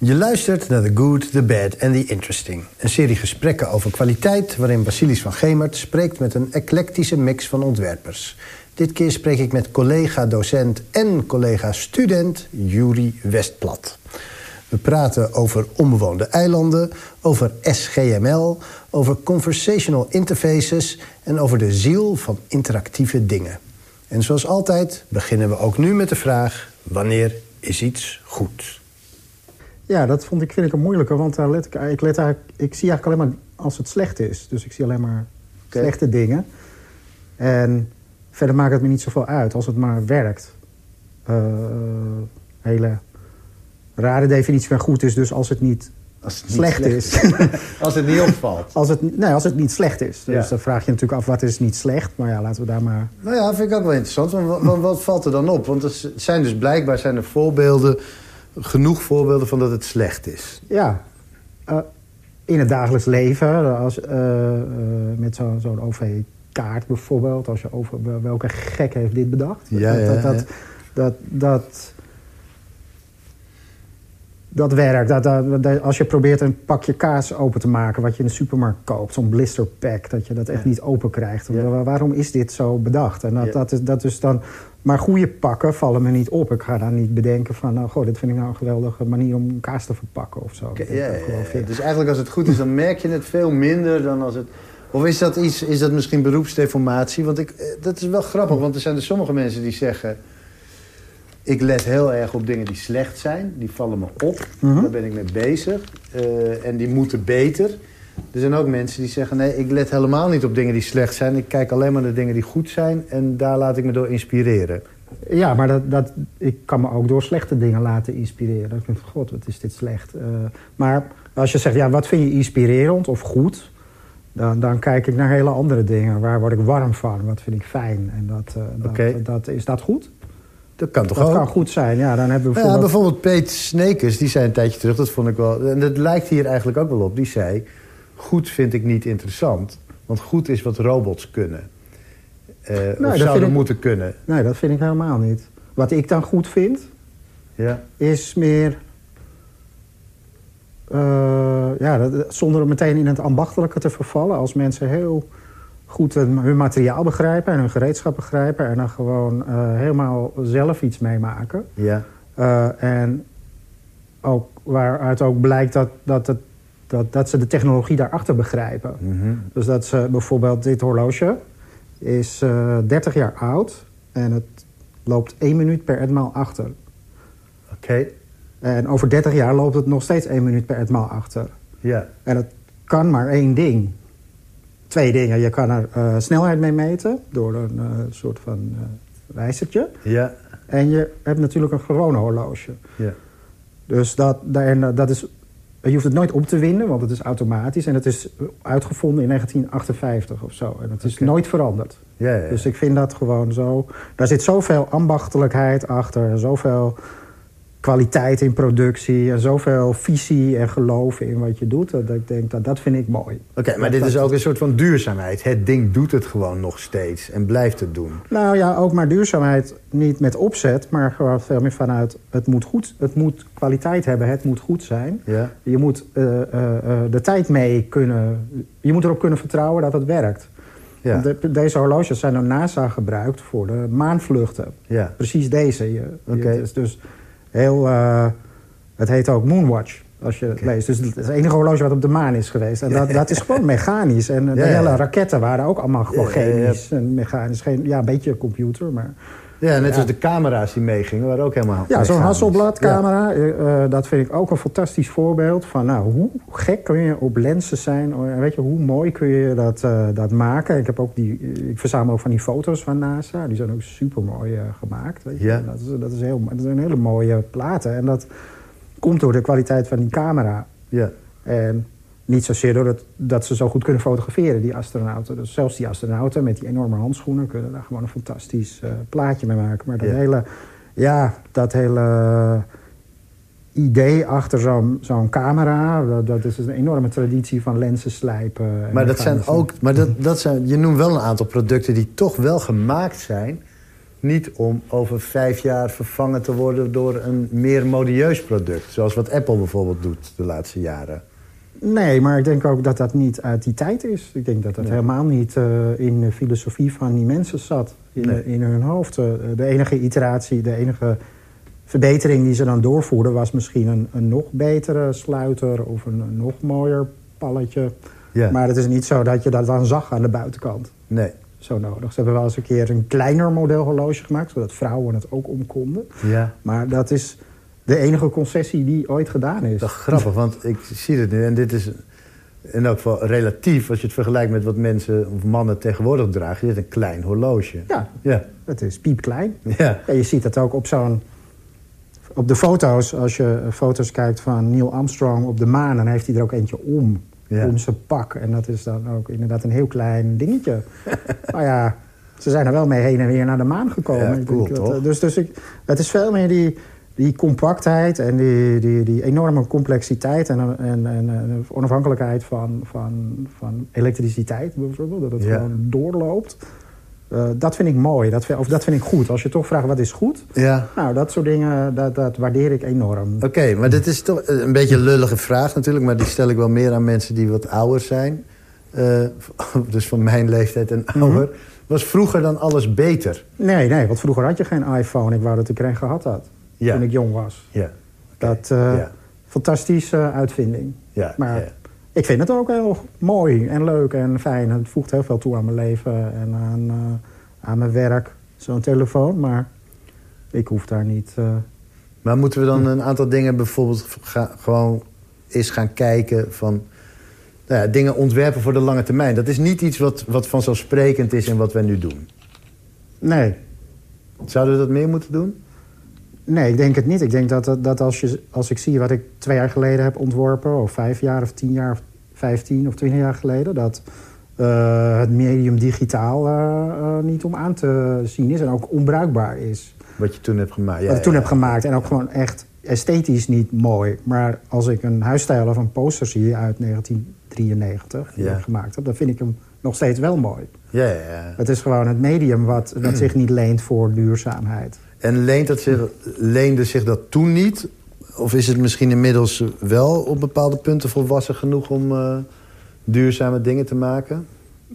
Je luistert naar The Good, The Bad and The Interesting. Een serie gesprekken over kwaliteit... waarin Basilis van Gemert spreekt met een eclectische mix van ontwerpers. Dit keer spreek ik met collega-docent en collega-student Juri Westplat. We praten over onbewoonde eilanden, over SGML... over conversational interfaces en over de ziel van interactieve dingen. En zoals altijd beginnen we ook nu met de vraag... wanneer is iets goed? Ja, dat vond ik, vind ik een moeilijke, want daar let ik, ik, let eigenlijk, ik zie eigenlijk alleen maar als het slecht is. Dus ik zie alleen maar slechte dingen. En verder maakt het me niet zoveel uit als het maar werkt. Uh, hele rare definitie van goed is dus als het niet, als het niet slecht, is. als het niet opvalt. Als het, nee, als het niet slecht is. Dus dan vraag je natuurlijk af wat is niet slecht. Maar ja, laten we daar maar... Nou ja, vind ik ook wel interessant. Want wat, wat valt er dan op? Want er zijn dus blijkbaar zijn er voorbeelden genoeg voorbeelden van dat het slecht is. Ja, uh, in het dagelijks leven, als, uh, uh, met zo'n zo OV-kaart bijvoorbeeld... als je over welke gek heeft dit bedacht. Ja, ja, dat, dat, dat, dat, dat werkt. Dat, dat, als je probeert een pakje kaas open te maken... wat je in de supermarkt koopt, zo'n blister pack... dat je dat echt niet open krijgt. Waarom is dit zo bedacht? En dat, dat, is, dat is dan maar goede pakken vallen me niet op. Ik ga dan niet bedenken van, nou, goh, dit vind ik nou een geweldige manier om kaas te verpakken of zo. ja, ja, ja. Dus eigenlijk als het goed is, dan merk je het veel minder dan als het... Of is dat, iets, is dat misschien beroepsdeformatie? Want ik, eh, dat is wel grappig, want er zijn er sommige mensen die zeggen... ik let heel erg op dingen die slecht zijn. Die vallen me op. Mhm. Daar ben ik mee bezig. Uh, en die moeten beter. Er zijn ook mensen die zeggen... nee, ik let helemaal niet op dingen die slecht zijn. Ik kijk alleen maar naar dingen die goed zijn... en daar laat ik me door inspireren. Ja, maar dat, dat, ik kan me ook door slechte dingen laten inspireren. Ik denk, god, wat is dit slecht. Uh, maar als je zegt, ja, wat vind je inspirerend of goed... Dan, dan kijk ik naar hele andere dingen. Waar word ik warm van? Wat vind ik fijn? En dat, uh, dat, dat, is dat goed? Dat kan toch dat ook? kan goed zijn, ja. Dan hebben we bijvoorbeeld... Ja, bijvoorbeeld Peet Snekers, die zei een tijdje terug... dat vond ik wel... en dat lijkt hier eigenlijk ook wel op. Die zei goed vind ik niet interessant. Want goed is wat robots kunnen. Uh, of zouden moeten kunnen. Nee, dat vind ik helemaal niet. Wat ik dan goed vind, ja. is meer... Uh, ja, dat, zonder meteen in het ambachtelijke te vervallen. Als mensen heel goed hun materiaal begrijpen en hun gereedschap begrijpen... en dan gewoon uh, helemaal zelf iets meemaken. Ja. en ook, waaruit ook blijkt dat, dat het dat, dat ze de technologie daarachter begrijpen. Mhm. Dus dat ze bijvoorbeeld dit horloge is uh, eh, 30 jaar oud en het loopt 1 minuut per etmaal achter. Oké. En over 30 jaar loopt het nog steeds 1 minuut per etmaal achter. Ja. En het kan maar één ding. Twee dingen. Je kan er uh, snelheid mee meten door een uh, soort van wijzertje. Ja. En je hebt natuurlijk een gewone horloge. Ja. Dus dat, dat is je hoeft het nooit op te winnen, want het is automatisch. En het is uitgevonden in 1958 of zo. En het is nooit veranderd. Ja, ja, Dus ik vind dat gewoon zo... Daar zit zoveel ambachtelijkheid achter. Zoveel kwaliteit in productie en zoveel visie en geloof in wat je doet. Dat ik denk, dat, dat vind ik mooi. Oké, maar dit is ook een soort van duurzaamheid. Het ding doet het gewoon nog steeds en blijft het doen. Nou ja, ook maar duurzaamheid niet met opzet, maar gewoon veel meer vanuit... het moet goed, het moet kwaliteit hebben, het moet goed zijn. Ja. Je moet uh, uh, de tijd mee kunnen... Je moet erop kunnen vertrouwen dat het werkt. Ja. De, deze horloges zijn door NASA gebruikt voor de maanvluchten. Ja. Precies deze. Oké. dus heel... Uh, het heet ook Moonwatch, als je het leest. Dus het is het enige horloge wat op de maan is geweest. En dat, dat is gewoon mechanisch. En de hele raketten waren ook allemaal gewoon chemisch en mechanisch. Geen, ja, een beetje computer, maar... Ja, net als de camera's die meegingen, waren ook helemaal Ja, zo'n Hasselblad-camera, uh, dat vind ik ook een fantastisch voorbeeld van... nou, hoe gek kun je op lenzen zijn? Weet je, hoe mooi kun je dat, uh, dat maken? Ik, heb ook die, ik verzamel ook van die foto's van NASA. Die zijn ook super mooi uh, gemaakt. Weet je? Ja. Dat, is, dat, is heel, dat zijn hele mooie platen. En dat komt door de kwaliteit van die camera. Ja. En niet zozeer doordat dat ze zo goed kunnen fotograferen, die astronauten. Dus zelfs die astronauten met die enorme handschoenen... kunnen daar gewoon een fantastisch uh, plaatje mee maken. Maar dat hele, ja, dat hele idee achter zo'n zo'n camera... Dat, dat, is een enorme traditie van lenzen slijpen. Maar, dat zijn ook, maar dat, dat zijn, je noemt wel een aantal producten die toch wel gemaakt zijn... niet om over vijf jaar vervangen te worden door een meer modieus product. Zoals wat Apple bijvoorbeeld doet de laatste jaren. Nee, maar ik denk ook dat dat niet uit die tijd is. Ik denk dat dat helemaal niet uh, in de filosofie van die mensen zat. In, in hun hoofd. Uh, de enige iteratie, de enige verbetering die ze dan doorvoerden... was misschien een, een nog betere sluiter of een, een nog mooier palletje. Ja. Maar het is niet zo dat je dat dan zag aan de buitenkant. Nee. Zo nodig. Ze hebben wel eens een keer een kleiner model horloge gemaakt... zodat vrouwen het ook om konden. Ja. Maar dat is de enige concessie die ooit gedaan is. Dat is grappig, want ik zie het nu. En dit is in elk geval relatief, als je het vergelijkt met wat mensen of mannen tegenwoordig dragen. Dit is een klein horloge. Ja, ja. het is piepklein. Ja. En je ziet dat ook op zo'n... Op de foto's, als je foto's kijkt van Neil Armstrong op de maan... dan heeft hij er ook eentje om, ja. om zijn pak. En dat is dan ook inderdaad een heel klein dingetje. nou ja, ze zijn er wel mee heen en weer naar de maan gekomen. Ja, cool, dat, eh, dus dus ik, het is veel meer die die compactheid en die, die, die enorme complexiteit en, en, en, onafhankelijkheid van, van, van elektriciteit bijvoorbeeld, dat het gewoon doorloopt. Uh, dat vind ik mooi, dat vind, of dat vind ik goed. Als je toch vraagt wat is goed, ja. nou, dat soort dingen, dat, dat waardeer ik enorm. Oké, maar dit is toch een beetje een lullige vraag natuurlijk... maar die stel ik wel meer aan mensen die wat ouder zijn. Uh, dus van mijn leeftijd en ouder. Mm -hmm. Was vroeger dan alles beter? Nee, nee, want vroeger had je geen iPhone. Ik wou dat ik er een gehad had ja. toen ik jong was. Ja. Dat, uh, ja. fantastische uitvinding. Ja. Maar ik vind het ook heel mooi en leuk en fijn. Het voegt heel veel toe aan mijn leven en aan, uh, aan mijn werk. Zo'n telefoon, maar ik hoef daar niet... Uh... Maar moeten we dan een aantal dingen bijvoorbeeld ga, gewoon eens gaan kijken van... Nou ja, dingen ontwerpen voor de lange termijn. Dat is niet iets wat, wat vanzelfsprekend is in wat wij nu doen. Nee. Zouden we dat meer moeten doen? Nee, ik denk het niet. Ik denk dat, dat als, je, als ik zie wat ik twee jaar geleden heb ontworpen... of vijf jaar of tien jaar of vijftien of twintig jaar geleden... dat uh, het medium digitaal uh, uh, niet om aan te zien is en ook onbruikbaar is. Wat je toen hebt gemaakt. Ja, wat ik toen ja, heb gemaakt en ook gewoon echt esthetisch niet mooi. Maar als ik een huisstijl of een poster zie uit 1993... die ik gemaakt heb, dan vind ik hem nog steeds wel mooi. Ja, ja, ja. Het is gewoon het medium wat, wat zich niet leent voor duurzaamheid. En leent dat zich, leende zich dat toen niet? Of is het misschien inmiddels wel op bepaalde punten volwassen genoeg... om uh, duurzame dingen te maken?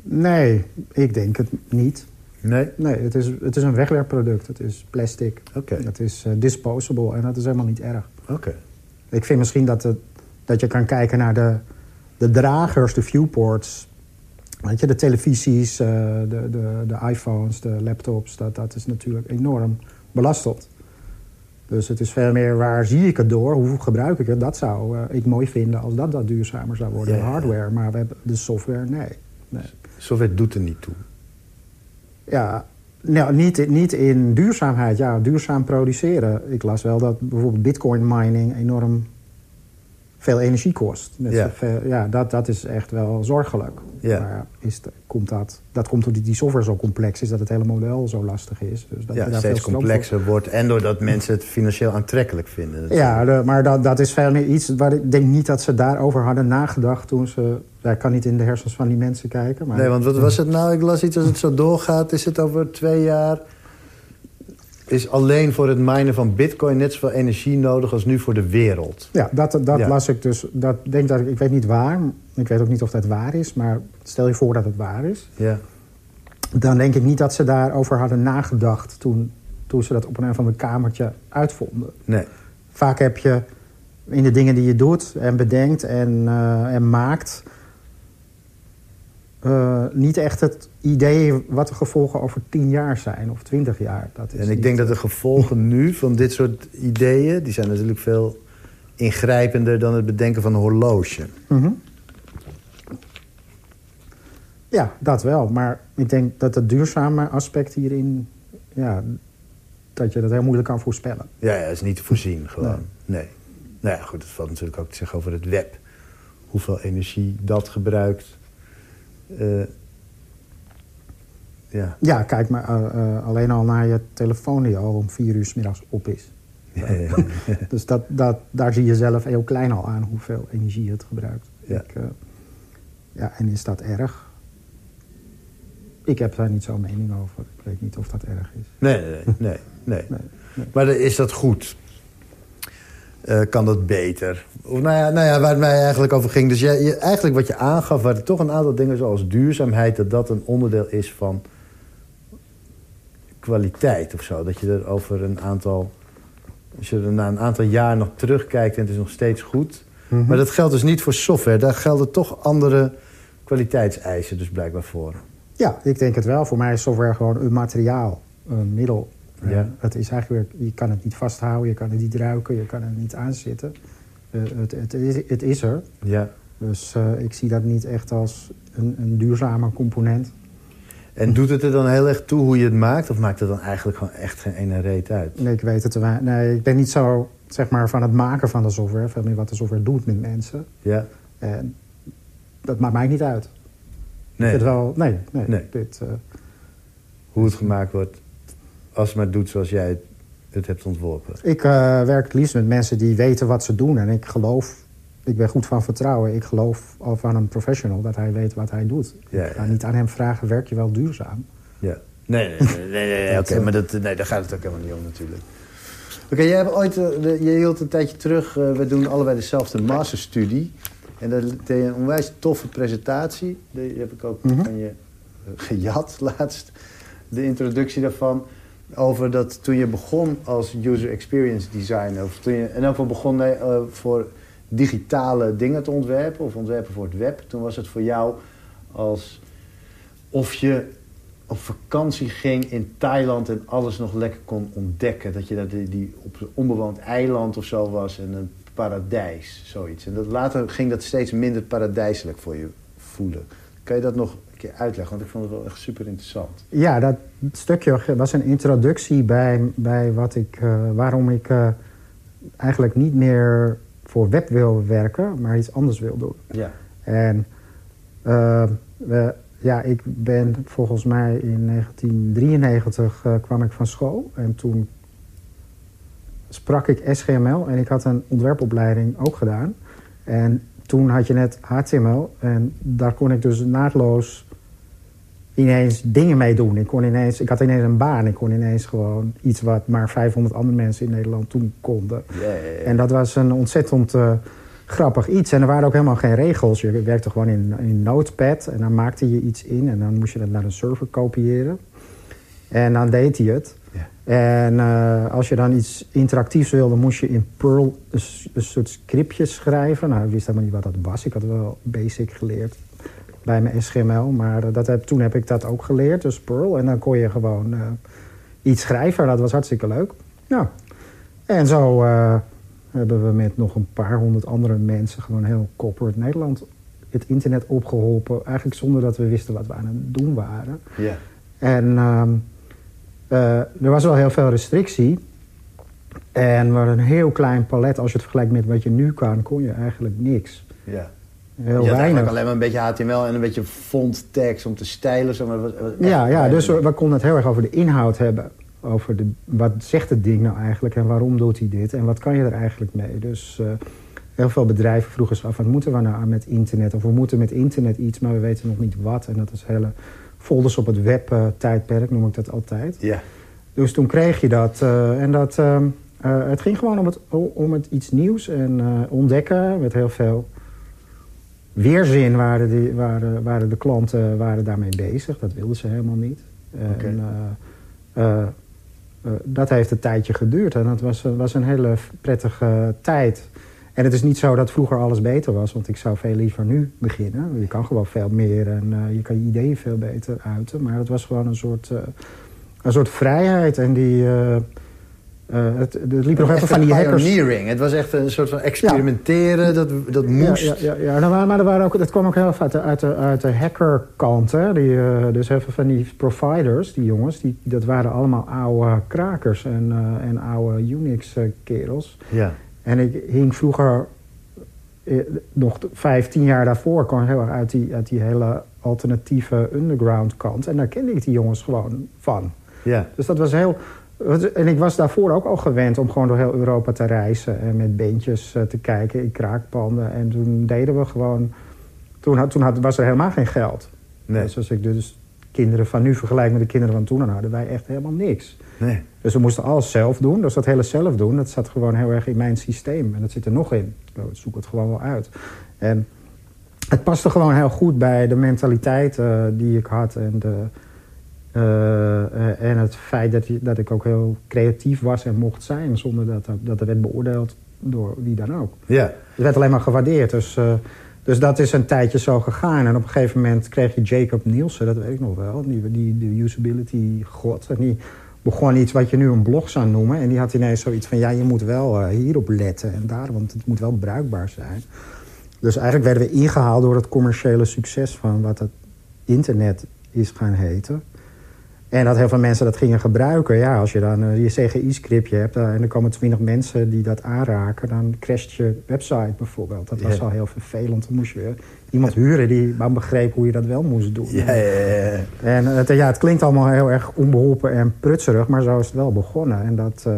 Nee, ik denk het niet. Nee? Nee, het is, het is een wegwerpproduct. Het is plastic. Oké. Het is uh, disposable en dat is helemaal niet erg. Oké. Ik vind misschien dat, het, dat je kan kijken naar de, de dragers, de viewports... Weet je, de televisies, uh, de, de, de iPhones, de laptops... Dat, dat is natuurlijk enorm belastend. Dus het is veel meer waar zie ik het door, hoe gebruik ik het. Dat zou uh, ik mooi vinden als dat, dat duurzamer zou worden. Ja, ja. Hardware, maar we hebben de software, nee. nee. Software doet er niet toe. Ja, nou, niet, niet in duurzaamheid. Ja, duurzaam produceren. Ik las wel dat bijvoorbeeld bitcoin mining enorm veel energie kost. Net Ja. Veel, ja, dat, dat is echt wel zorgelijk. Ja. Maar is komt dat, dat komt omdat die software zo complex is... dat het hele model zo lastig is. Dus dat Ja, daar steeds complexer wordt. En doordat mensen het financieel aantrekkelijk vinden. Ja, de- maar dat, dat is veel meer iets... waar ik denk niet dat ze daarover hadden nagedacht toen ze... Ja, ik kan niet in de hersens van die mensen kijken. Maar Nee, want wat was het nou? Ik las iets, als het zo doorgaat, is het over twee jaar... is alleen voor het minen van bitcoin net zoveel energie nodig als nu voor de wereld. Ja, dat, dat Ja. las ik dus. Dat denk dat ik, ik weet niet waar. Ik weet ook niet of dat waar is. Maar stel je voor dat het waar is. Ja, Dan denk ik niet dat ze daarover hadden nagedacht... toen, toen ze dat op een of ander kamertje uitvonden. nee. Vaak heb je in de dingen die je doet en bedenkt en, eh, en maakt... eh, niet echt het idee wat de gevolgen over tien jaar zijn of twintig jaar. Dat is En ik niet- denk dat de gevolgen nu van dit soort ideeën... die zijn natuurlijk veel ingrijpender dan het bedenken van een horloge. Mhm. Ja, dat wel. Maar ik denk dat het duurzame aspect hierin... Ja, dat je dat heel moeilijk kan voorspellen. Ja, ja, is niet te voorzien gewoon. Nee. Nou ja, goed, het valt natuurlijk ook te zeggen over het web. Hoeveel energie dat gebruikt. Eh, ja. Ja, kijk maar eh, eh, alleen al naar je telefoon die al om vier uur 's middags op is. Ja. Dus dat, dat, daar zie je zelf heel klein al aan hoeveel energie het gebruikt. Ja. Ik, ja, en is dat erg? ik heb daar niet zo'n mening over. Ik weet niet of dat erg is. Nee, nee, nee. nee, nee. Maar is dat goed? Uh, kan dat beter? Of, nou, ja, nou ja, waar het mij eigenlijk over ging. Dus jij, je, eigenlijk wat je aangaf, waren toch een aantal dingen zoals duurzaamheid... dat dat een onderdeel is van kwaliteit of zo. Dat je er over een aantal... Als je er na een aantal jaar nog terugkijkt en het is nog steeds goed... Mhm. Maar dat geldt dus niet voor software. Daar gelden toch andere kwaliteitseisen dus blijkbaar voor. Ja, ik denk het wel. Voor mij is software gewoon een materiaal, een middel. Ja. het is eigenlijk, je kan het niet vasthouden, je kan het niet ruiken, je kan het niet aanzitten. Uh, het, het, is, het is er. Ja. Dus uh, ik zie dat niet echt als een, een duurzame component. En doet het er dan heel erg toe hoe je het maakt? Of maakt het dan eigenlijk gewoon echt geen ene reet uit? Nee, ik weet het. Nee, ik ben niet zo zeg maar, van het maken van de software. Veel meer wat de software doet met mensen. Ja. En dat maakt mij niet uit. Nee. Het wel, nee, nee. nee. Dit, uh, hoe het gemaakt wordt, als het maar doet zoals jij het, het hebt ontworpen. Ik uh, werk het liefst met mensen die weten wat ze doen. En ik geloof ik ben goed van vertrouwen. Ik geloof al van een professional dat hij weet wat hij doet. Ja, ik ga niet aan hem vragen, werk je wel duurzaam? Ja. Nee, nee, nee, nee, nee oké, maar dat, nee, daar gaat het ook helemaal niet om natuurlijk. Oké, jij hebt ooit, de, je hield een tijdje terug, uh, we doen allebei dezelfde masterstudie. En dat deed je een onwijs toffe presentatie. Die heb ik ook mm -hmm. van je gejat laatst. De introductie daarvan. Over dat toen je begon als user experience designer. Of toen je in elk geval begon nee, voor digitale dingen te ontwerpen of ontwerpen voor het web. Toen was het voor jou als of je op vakantie ging in Thailand en alles nog lekker kon ontdekken. Dat je dat die op een onbewoond eiland of zo was en een paradijs, zoiets. En dat, later ging dat steeds minder paradijselijk voor je voelen. Kan je dat nog een keer uitleggen? Want ik vond het wel echt super interessant. Ja, dat stukje was een introductie bij, bij wat ik, uh, waarom ik uh, eigenlijk niet meer voor web wil werken, maar iets anders wil doen. Ja. En uh, we, ja, ik ben volgens mij in 1993 uh, kwam ik van school. En toen sprak ik SGML en ik had een ontwerpopleiding ook gedaan. En toen had je net HTML en daar kon ik dus naadloos ineens dingen mee doen. Ik, kon ineens, ik had ineens een baan. Ik kon ineens gewoon iets wat maar 500 andere mensen in Nederland toen konden. En dat was een ontzettend uh, grappig iets. En er waren ook helemaal geen regels. Je werkte gewoon in, in Notepad en dan maakte je iets in... en dan moest je dat naar een server kopiëren. En dan deed hij het. En uh, als je dan iets interactiefs wilde, moest je in Perl een, een soort scriptje schrijven. Nou, ik wist helemaal niet wat dat was. Ik had wel basic geleerd bij mijn SGML. Maar dat heb, toen heb ik dat ook geleerd, dus Perl. En dan kon je gewoon uh, iets schrijven. Dat was hartstikke leuk. Nou, en zo uh, hebben we met nog een paar honderd andere mensen... gewoon heel corporate Nederland het internet opgeholpen. Eigenlijk zonder dat we wisten wat we aan het doen waren. Ja. En uh, er was wel heel veel restrictie. En we hadden een heel klein palet. Als je het vergelijkt met wat je nu kan, kon je eigenlijk niks. Ja. Heel je weinig. alleen maar een beetje HTML en een beetje font tekst om te stijlen. Zo, maar ja, ja, dus we, we, konden het heel erg over de inhoud hebben. Over de, wat zegt het ding nou eigenlijk en waarom doet hij dit en wat kan je er eigenlijk mee. Dus uh, heel veel bedrijven vroegen zich af, wat moeten we nou met internet? Of we moeten met internet iets, maar we weten nog niet wat. En dat is hele folders op het web uh, tijdperk, noem ik dat altijd. Ja. Dus toen kreeg je dat. Uh, en dat, het ging gewoon om het, om het iets nieuws en ontdekken met heel veel weerzin waren, die, waren, waren de klanten waren daarmee bezig. Dat wilden ze helemaal niet. Okay. En, uh, uh, uh, dat heeft een tijdje geduurd. En dat was, was een hele prettige tijd. En het is niet zo dat vroeger alles beter was. Want ik zou veel liever nu beginnen. Je kan gewoon veel meer en je kan je ideeën veel beter uiten. Maar het was gewoon een soort, een soort vrijheid. En die... Uh, het, het liep nog even van die hackers. Het was echt een soort van experimenteren. Ja. Dat, dat moest. Ja, ja, ja, ja. Nou, maar er waren ook, dat kwam ook heel veel uit de, uit de, uit de hackerkant. Hè. Die, dus veel van die providers, die jongens, die, dat waren allemaal oude krakers en, en oude Unix-kerels. Ja. En ik hing vroeger, nog vijftien jaar daarvoor, kwam heel erg uit die, uit die hele alternatieve underground kant. En daar kende ik die jongens gewoon van. Ja. Dus dat was heel en ik was daarvoor ook al gewend om gewoon door heel Europa te reizen... en met beentjes te kijken in kraakpanden. En toen deden we gewoon... Toen, had, toen had, was er helemaal geen geld. Nee. Dus als ik dus kinderen van nu vergelijken met de kinderen van toen... dan hadden wij echt helemaal niks. Nee. Dus we moesten alles zelf doen. Dus dat hele zelf doen, dat zat gewoon heel erg in mijn systeem. En dat zit er nog in. Ik zoek het gewoon wel uit. En het paste gewoon heel goed bij de mentaliteit uh, die ik had. En, de, uh, en het feit dat, dat ik ook heel creatief was en mocht zijn... zonder dat dat, werd beoordeeld door wie dan ook. Ja. Het werd alleen maar gewaardeerd. Dus, uh, dus dat is een tijdje zo gegaan. En op een gegeven moment kreeg je Jacob Nielsen, dat weet ik nog wel. Die, die de usability god. En die begon iets wat je nu een blog zou noemen. En die had ineens zoiets van, ja, je moet wel uh, hierop letten en daar, want het moet wel bruikbaar zijn. Dus eigenlijk werden we ingehaald door het commerciële succes van wat het internet is gaan heten. En dat heel veel mensen dat gingen gebruiken. Ja, als je dan uh, je CGI-scriptje hebt uh, en er komen twintig mensen die dat aanraken... dan crasht je website bijvoorbeeld. Dat was al heel vervelend. Dan moest je iemand huren die dan begreep hoe je dat wel moest doen. Ja, ja, ja. En het, ja, het klinkt allemaal heel erg onbeholpen en prutserig, maar zo is het wel begonnen. En dat, uh,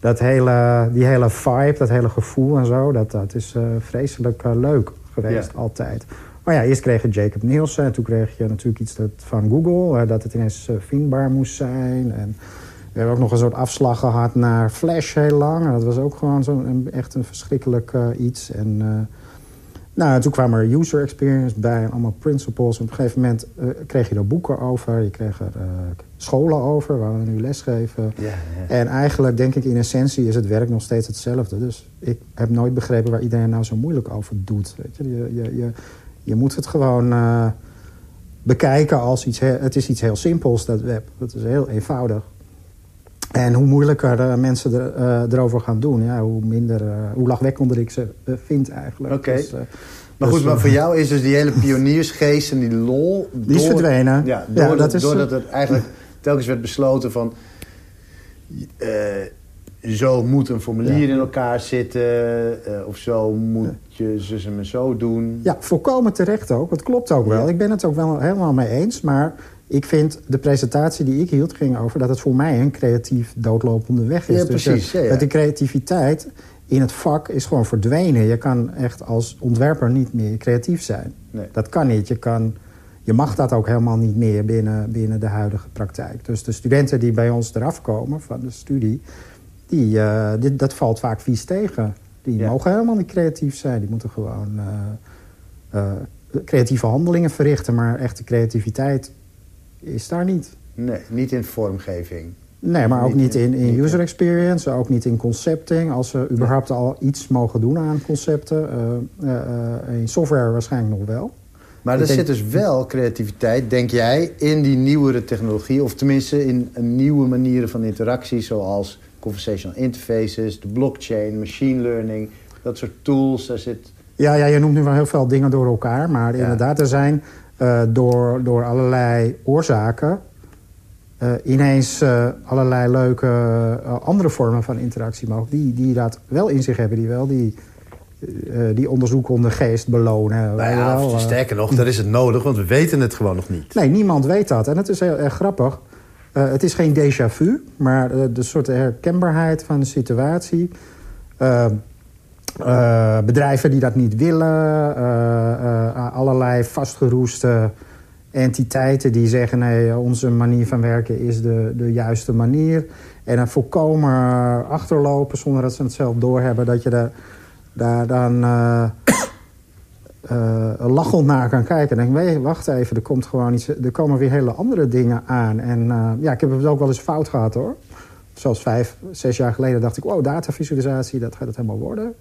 dat hele, die hele vibe, dat hele gevoel en zo, dat, dat is vreselijk leuk geweest altijd. Maar ja, eerst kreeg je Jacob Nielsen. En toen kreeg je natuurlijk iets dat, van Google. dat het ineens uh, vindbaar moest zijn. En we hebben ook nog een soort afslag gehad naar Flash heel lang. En dat was ook gewoon zo een, echt een verschrikkelijk uh, iets. En nou, toen kwam er user experience bij. En allemaal principles. En op een gegeven moment kreeg je er boeken over. Je kreeg er scholen over, waar we nu lesgeven. Ja, ja. En eigenlijk denk ik in essentie is het werk nog steeds hetzelfde. Dus ik heb nooit begrepen waar iedereen nou zo moeilijk over doet. Weet je, je, je, je je moet het gewoon uh, bekijken als iets... Het is iets heel simpels, dat web. Het is heel eenvoudig. En hoe moeilijker uh, mensen er, uh, erover gaan doen... Ja, hoe, minder, hoe lachwekkender ik ze vind eigenlijk. Oké. Okay. Dus, maar goed, dus, maar voor jou is dus die hele pioniersgeest en die lol... Die is verdwenen. Ja, door ja, dat is, doordat het eigenlijk telkens werd besloten van zo moet een formulier ja. in elkaar zitten... Uh, of zo moet je zus en zo doen. Ja, volkomen terecht ook. Het klopt ook wel. Ik ben het ook wel helemaal mee eens. Maar ik vind de presentatie die ik hield ging over... dat het voor mij een creatief doodlopende weg is. Ja, precies. Dus, uh, dat die creativiteit in het vak is gewoon verdwenen. Je kan echt als ontwerper niet meer creatief zijn. Nee. Dat kan niet. Je, kan, je mag dat ook helemaal niet meer binnen, binnen de huidige praktijk. Dus de studenten die bij ons eraf komen van de studie die, uh, dit, dat valt vaak vies tegen. Die ja. mogen helemaal niet creatief zijn. Die moeten gewoon uh, uh, creatieve handelingen verrichten. Maar echte creativiteit is daar niet. Nee, niet in vormgeving. Nee, maar ook niet in, in user experience, ook niet in concepting. Als ze überhaupt al iets mogen doen aan concepten. in software waarschijnlijk nog wel. Maar er denk... zit dus wel creativiteit, denk jij, in die nieuwere technologie. Of tenminste in nieuwe manieren van interactie, zoals conversational interfaces, de blockchain, machine learning, dat soort tools. Daar zit... Ja, ja, je noemt nu wel heel veel dingen door elkaar. Maar ja. inderdaad, er zijn uh, door, door allerlei oorzaken... Uh, ineens uh, allerlei leuke andere vormen van interactie mogelijk... Die, die dat wel in zich hebben, die wel die, die onderzoekende geest belonen. Nou ja, wel, sterker nog, dat is het nodig, want we weten het gewoon nog niet. Nee, niemand weet dat. En het is heel erg grappig. Uh, het is geen déjà vu, maar uh, de soort herkenbaarheid van de situatie. Uh, bedrijven die dat niet willen. allerlei vastgeroeste entiteiten die zeggen... nee, onze manier van werken is de, de juiste manier. En dan volkomen achterlopen zonder dat ze het zelf doorhebben... dat je daar, daar dan lachend naar kan kijken. En denk, wacht even, er, komt gewoon iets, er komen weer hele andere dingen aan. En uh, ja, ik heb het ook wel eens fout gehad hoor. Zoals vijf, zes jaar geleden dacht ik... wow, datavisualisatie, dat gaat het helemaal worden.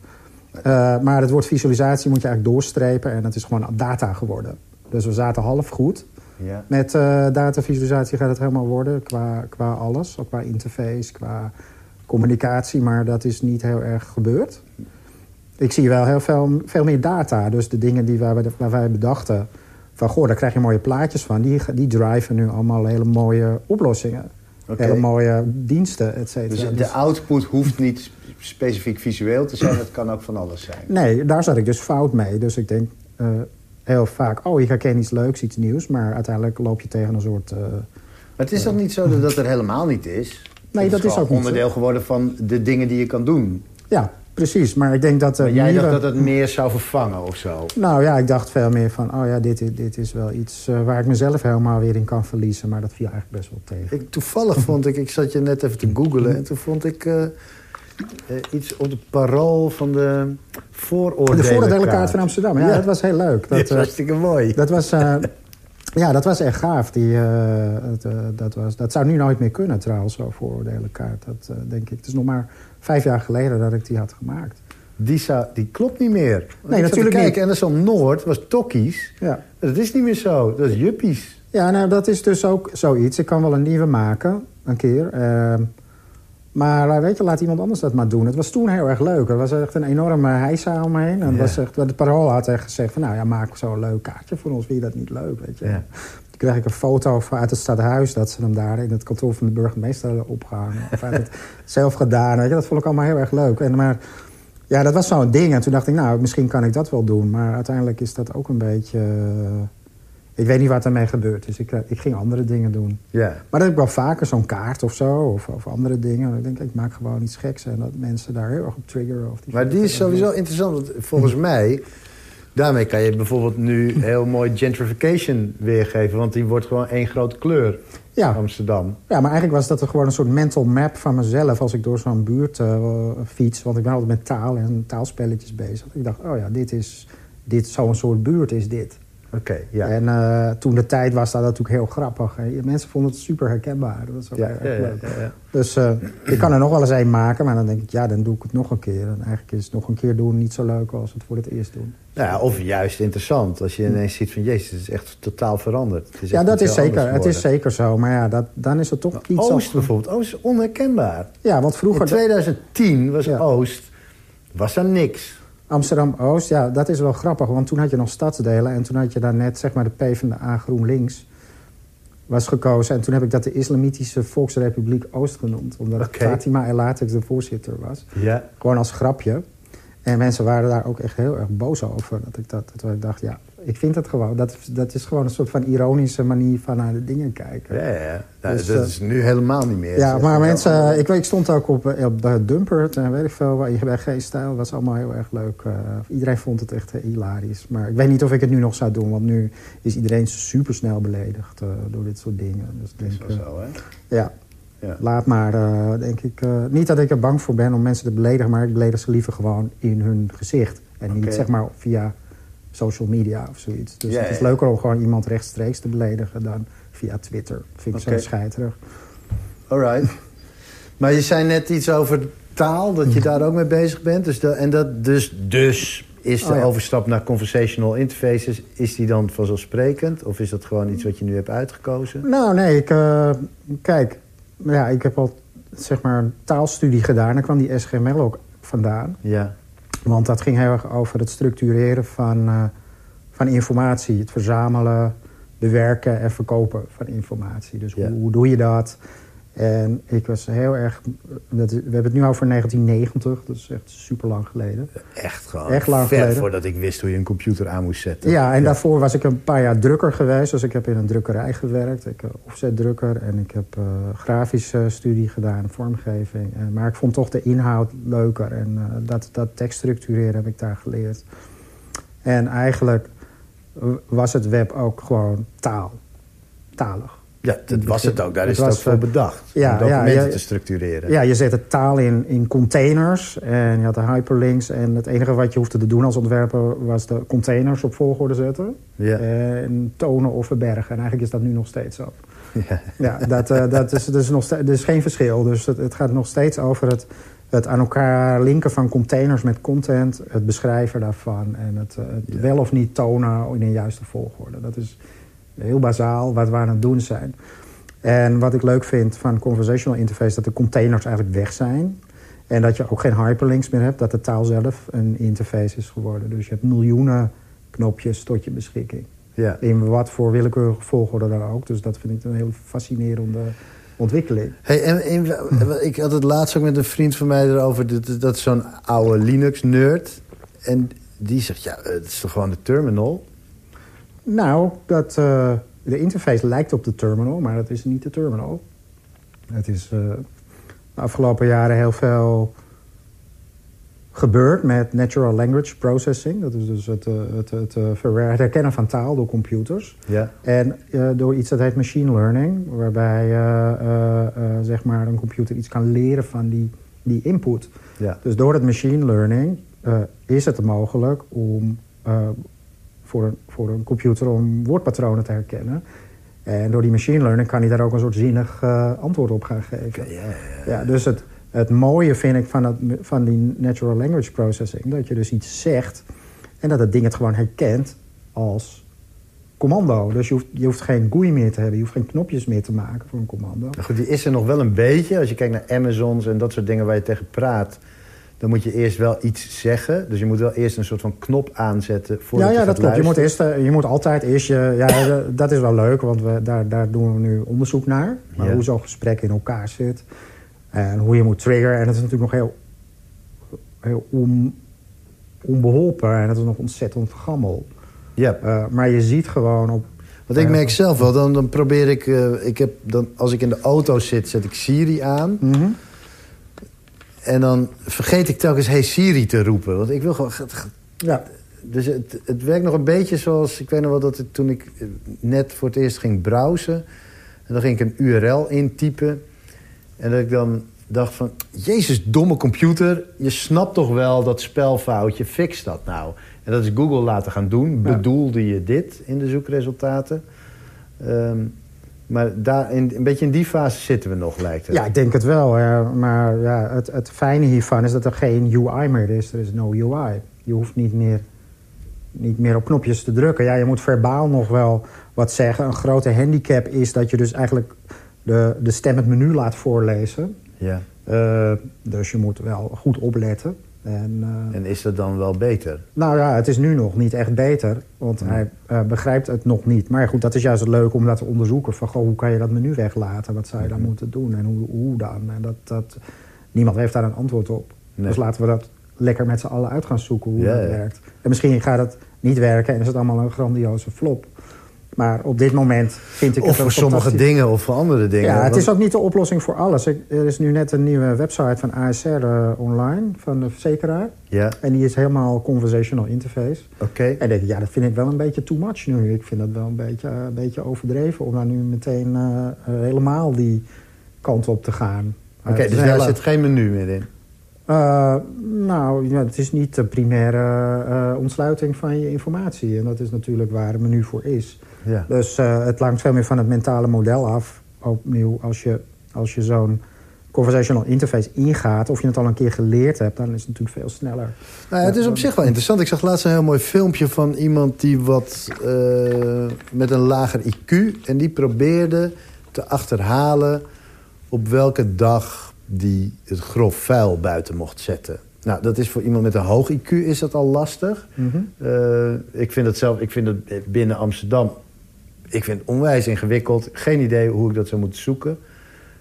Uh, maar het woord visualisatie moet je eigenlijk doorstrepen... en het is gewoon data geworden. Dus we zaten half goed. Ja. Met datavisualisatie gaat het helemaal worden, qua, qua alles. Ook qua interface, qua communicatie. Maar dat is niet heel erg gebeurd ik zie wel heel veel, veel meer data. Dus de dingen die waar, waar wij bedachten... van goh, daar krijg je mooie plaatjes van... die, die driven nu allemaal hele mooie oplossingen. Okay. Hele mooie diensten, et cetera. Dus de output hoeft niet specifiek visueel te zijn... het kan ook van alles zijn? Nee, daar zat ik dus fout mee. Dus ik denk uh, heel vaak... oh, ik herken iets leuks, iets nieuws... maar uiteindelijk loop je tegen een soort... Uh, maar het is toch niet zo dat dat er helemaal niet is? Nee, dat is, is ook onderdeel geworden van de dingen die je kan doen. Ja, precies. Maar ik denk dat... Maar jij dacht dat het meer zou vervangen of zo? Nou ja, ik dacht veel meer van... oh ja, dit, dit is wel iets uh, waar ik mezelf helemaal weer in kan verliezen. Maar dat viel eigenlijk best wel tegen. Ik, toevallig vond ik... Ik zat je net even te googlen en toen vond ik... Uh, uh, iets op de parool van de vooroordelenkaart. De vooroordelenkaart van Amsterdam. Ja, ja, dat was heel leuk. Dat, was hartstikke mooi. Dat was... Ja, dat was echt gaaf. Die, uh, het, uh, dat, was, dat zou nu nooit meer kunnen trouwens, zo vooroordelenkaart. Dat uh, denk ik. Het is nog maar vijf jaar geleden dat ik die had gemaakt. Die, die klopt niet meer. Nee, natuurlijk niet. En dat is Noord, was tokkies. Ja. Dat is niet meer zo. Dat is juppies. Ja, nou, dat is dus ook zoiets. Ik kan wel een nieuwe maken, een keer. Ehm, maar weet je, laat iemand anders dat maar doen. Het was toen heel erg leuk. Er was echt een enorme heisa omheen. En ja. was echt, de parool had echt gezegd van... nou ja, maak zo'n leuk kaartje voor ons. Vind je dat niet leuk, weet je? Ja. Kreeg ik een foto uit het stadhuis... dat ze hem daar in het kantoor van de burgemeester hadden opgehangen. of uit het zelf gedaan. Weet je? Dat vond ik allemaal heel erg leuk. En, maar ja, dat was zo'n ding. En toen dacht ik, nou, misschien kan ik dat wel doen. Maar uiteindelijk is dat ook een beetje... Ik weet niet wat ermee gebeurd is. Ik, ik ging andere dingen doen. Yeah. Maar dat heb ik wel vaker, zo'n kaart of zo. Of, of andere dingen. Ik denk, ik maak gewoon iets geks. En dat mensen daar heel erg op triggeren. Of die maar die is sowieso interessant. Want volgens mij... Daarmee kan je bijvoorbeeld nu heel mooi gentrification weergeven. Want die wordt gewoon één grote kleur. Ja. Amsterdam. Ja, maar eigenlijk was dat gewoon een soort mental map van mezelf... als ik door zo'n buurt uh, fiets. Want ik ben altijd met taal en taalspelletjes bezig. Ik dacht, oh ja, dit is... Dit, zo'n soort buurt is dit. Oké, ja. En uh, toen de tijd was dat natuurlijk heel grappig. Hè. Mensen vonden het super herkenbaar. Dat was ook ja, erg ja, leuk. Ja, ja, dus uh, ik kan er nog wel eens een maken. Maar dan denk ik, ja, dan doe ik het nog een keer. En eigenlijk is het nog een keer doen niet zo leuk als het voor het eerst doen. Ja, of juist interessant. Als je ineens ziet van, jezus, het is echt totaal veranderd. Het is ja, dat is zeker. Het is zeker zo. Maar ja, dat, dan is het toch maar iets... Oost bijvoorbeeld. Oost is onherkenbaar. Ja, want vroeger... In 2010 was Oost... was er niks. Amsterdam-Oost, ja, dat is wel grappig. Want toen had je nog stadsdelen. En toen had je daar net, zeg maar, de PvdA GroenLinks was gekozen. En toen heb ik dat de Islamitische Volksrepubliek Oost genoemd. Omdat okay. Fatima Elatex de voorzitter was. Ja. Gewoon als grapje. En mensen waren daar ook echt heel erg boos over. Dat ik, dat, dat ik dacht, ja, ik vind het gewoon. Dat, dat is gewoon een soort van ironische manier van naar de dingen kijken. Ja, ja. Nou, dus, dat is nu helemaal niet meer. Ja, maar mensen... Ik, ik stond ook op, op de Dumpert en weet ik veel. Bij G-stijl. Dat was allemaal heel erg leuk. Uh, iedereen vond het echt hilarisch. Maar ik weet niet of ik het nu nog zou doen. Want nu is iedereen supersnel beledigd uh, door dit soort dingen. Dus dat is wel zo, hè? Ja. Ja. Laat maar, uh, denk ik. Uh, niet dat ik er bang voor ben om mensen te beledigen... maar ik beledig ze liever gewoon in hun gezicht. En okay. niet zeg maar via social media of zoiets. Dus ja, het is ja. leuker om gewoon iemand rechtstreeks te beledigen... dan via Twitter. Vind ik okay. zo scheiterig. Alright. maar je zei net iets over taal, dat je daar ook mee bezig bent. Dus, en dat, dus, dus is de Oh, ja. overstap naar conversational interfaces... is die dan vanzelfsprekend? Of is dat gewoon iets wat je nu hebt uitgekozen? Nou, nee, ik... Uh, kijk, ja, ik heb al zeg maar een taalstudie gedaan. Daar kwam die SGML ook vandaan. Ja. Want dat ging heel erg over het structureren van, uh, van informatie. Het verzamelen, bewerken en verkopen van informatie. Dus Ja. hoe, hoe doe je dat? En ik was heel erg... Dat, we hebben het nu over 1990, dat is echt super lang geleden. Echt gewoon Echt lang ver geleden. voordat ik wist hoe je een computer aan moest zetten. Ja, en daarvoor was ik een paar jaar drukker geweest. Dus ik heb in een drukkerij gewerkt. Ik heb offsetdrukker en ik heb uh, grafische studie gedaan, vormgeving. En, maar ik vond toch de inhoud leuker. En uh, dat, dat tekststructureren heb ik daar geleerd. En eigenlijk was het web ook gewoon taal. Talig. Ja, dat was het ook. Daar Het is het ook voor uh, bedacht. ja, om documenten ja, te structureren. Ja, je zette taal in, in containers en je had de hyperlinks. En het enige wat je hoefde te doen als ontwerper was de containers op volgorde zetten. Ja. En tonen of verbergen. En eigenlijk is dat nu nog steeds zo. Ja. Ja, dat, uh, dat is, is nog steeds, er is geen verschil. Dus het, het gaat nog steeds over het, het aan elkaar linken van containers met content. Het beschrijven daarvan. En het, het Ja. wel of niet tonen in een juiste volgorde. Dat is heel bazaal wat we aan het doen zijn. En wat ik leuk vind van conversational interface... dat de containers eigenlijk weg zijn. En dat je ook geen hyperlinks meer hebt. Dat de taal zelf een interface is geworden. Dus je hebt miljoenen knopjes tot je beschikking. Ja. In wat voor willekeurige volgorde dan ook. Dus dat vind ik een heel fascinerende ontwikkeling. Hey, en, en, ik had het laatst ook met een vriend van mij erover. Dat, dat is zo'n oude Linux-nerd. En die zegt, ja, het is toch gewoon de terminal? Nou, dat, uh, de interface lijkt op de terminal, maar dat is niet de terminal. Het is uh, de afgelopen jaren heel veel gebeurt met natural language processing. Dat is dus het, uh, het, het, het, herkennen van taal door computers. Ja. En door iets dat heet machine learning, waarbij zeg maar een computer iets kan leren van die, die input. Ja. Dus door het machine learning is het mogelijk om voor, een, voor een computer om woordpatronen te herkennen. En door die machine learning kan hij daar ook een soort zinnig antwoord op gaan geven. Ja, ja, ja. ja, dus het, het mooie vind ik van, dat, van die natural language processing... dat je dus iets zegt en dat het ding het gewoon herkent als commando. Dus je hoeft, je hoeft geen GUI meer te hebben, je hoeft geen knopjes meer te maken voor een commando. Goed, die is er nog wel een beetje. Als je kijkt naar Amazons en dat soort dingen waar je tegen praat... dan moet je eerst wel iets zeggen. Dus je moet wel eerst een soort van knop aanzetten voor Ja, je ja dat klopt. Je moet, eerst, eh, je moet altijd eerst je... Ja, dat is wel leuk, want we, daar, daar doen we nu onderzoek naar. Maar Ja. hoe zo'n gesprek in elkaar zit. En hoe je moet triggeren. En dat is natuurlijk nog heel, heel on, onbeholpen. En dat is nog ontzettend gammel. Ja, Uh, maar je ziet gewoon op... want ik Ja. merk zelf wel, dan, dan probeer ik... eh, ik heb dan, als ik in de auto zit, zet ik Siri aan. Mhm. En dan vergeet ik telkens hey Siri te roepen. Want ik wil gewoon... Ja, Dus het, het werkt nog een beetje zoals... Ik weet nog wel dat het, toen ik eh, net voor het eerst ging browsen... en dan ging ik een URL intypen... en dat ik dan dacht van... Jezus, domme computer, je snapt toch wel dat spelfoutje, fix dat nou. En dat is Google laten gaan doen. Ja. Bedoelde je dit in de zoekresultaten? Ehm, maar daar, in, een beetje in die fase zitten we nog, lijkt het. ja ik denk het wel. eh, maar ja, het, het fijne hiervan is dat er geen UI meer is. Er is no UI. Je hoeft niet meer, niet meer op knopjes te drukken. Ja, je moet verbaal nog wel wat zeggen. Een grote handicap is dat je dus eigenlijk de, de stem het menu laat voorlezen. Ja. Eh, dus je moet wel goed opletten. En, eh, En is dat dan wel beter? Nou ja, het is nu nog niet echt beter. Want hij eh, begrijpt het nog niet. Maar goed, dat is juist het leuke om dat te onderzoeken. Van, goh, hoe kan je dat menu weglaten? Wat zou je dan moeten doen? En hoe, hoe dan? En dat, dat, niemand heeft daar een antwoord op. Nee. Dus laten we dat lekker met z'n allen uit gaan zoeken hoe Ja, dat ja. werkt. En misschien gaat het niet werken en is het allemaal een grandioze flop. Maar op dit moment vind ik Of het voor een sommige dingen of voor andere dingen. Ja, het Want- is ook niet de oplossing voor alles. Ik- Er is nu net een nieuwe website van ASR eh, online, van de verzekeraar. Ja, En die is helemaal conversational interface. oké. En denk ik, ja, dat vind ik wel een beetje too much nu. Ik vind dat wel een beetje, een beetje overdreven om daar nu meteen eh, eh, helemaal die kant op te gaan. Oké, Eh, dus daar zit geen menu meer in. Eh, nou, ja, het is niet de primaire eh, ontsluiting van je informatie. En dat is natuurlijk waar het menu voor is. Ja. Dus eh, het hangt veel meer van het mentale model af. Opnieuw, als je, als je zo'n conversational interface ingaat... of je het al een keer geleerd hebt, dan is het natuurlijk veel sneller. Nou, het is op zich wel interessant. Ik zag laatst een heel mooi filmpje van iemand die wat met een lager IQ... en die probeerde te achterhalen op welke dag die het grof vuil buiten mocht zetten. Nou, dat is voor iemand met een hoog IQ is dat al lastig. Eh, ik vind het zelf, ik vind het binnen Amsterdam, ik vind het onwijs ingewikkeld. Geen idee hoe ik dat zou moeten zoeken.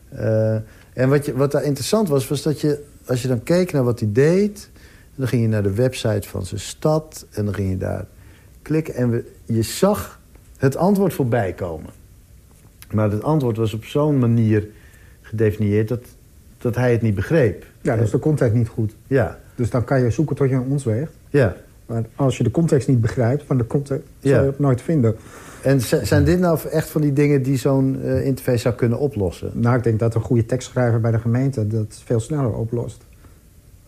Eh, en wat, je, wat daar interessant was, was dat je, als je dan keek naar wat hij deed... dan ging je naar de website van zijn stad en dan ging je daar klikken... en we, je zag het antwoord voorbij komen. Maar het antwoord was op zo'n manier gedefinieerd dat, dat hij het niet begreep. Ja, dat is de context niet goed. Ja, Dus dan kan je zoeken tot je een ons weegt. ja. Maar als je de context niet begrijpt, van de context Ja. zal je het nooit vinden. En zijn dit nou echt van die dingen die zo'n eh, interface zou kunnen oplossen? Nou, ik denk dat een goede tekstschrijver bij de gemeente dat veel sneller oplost.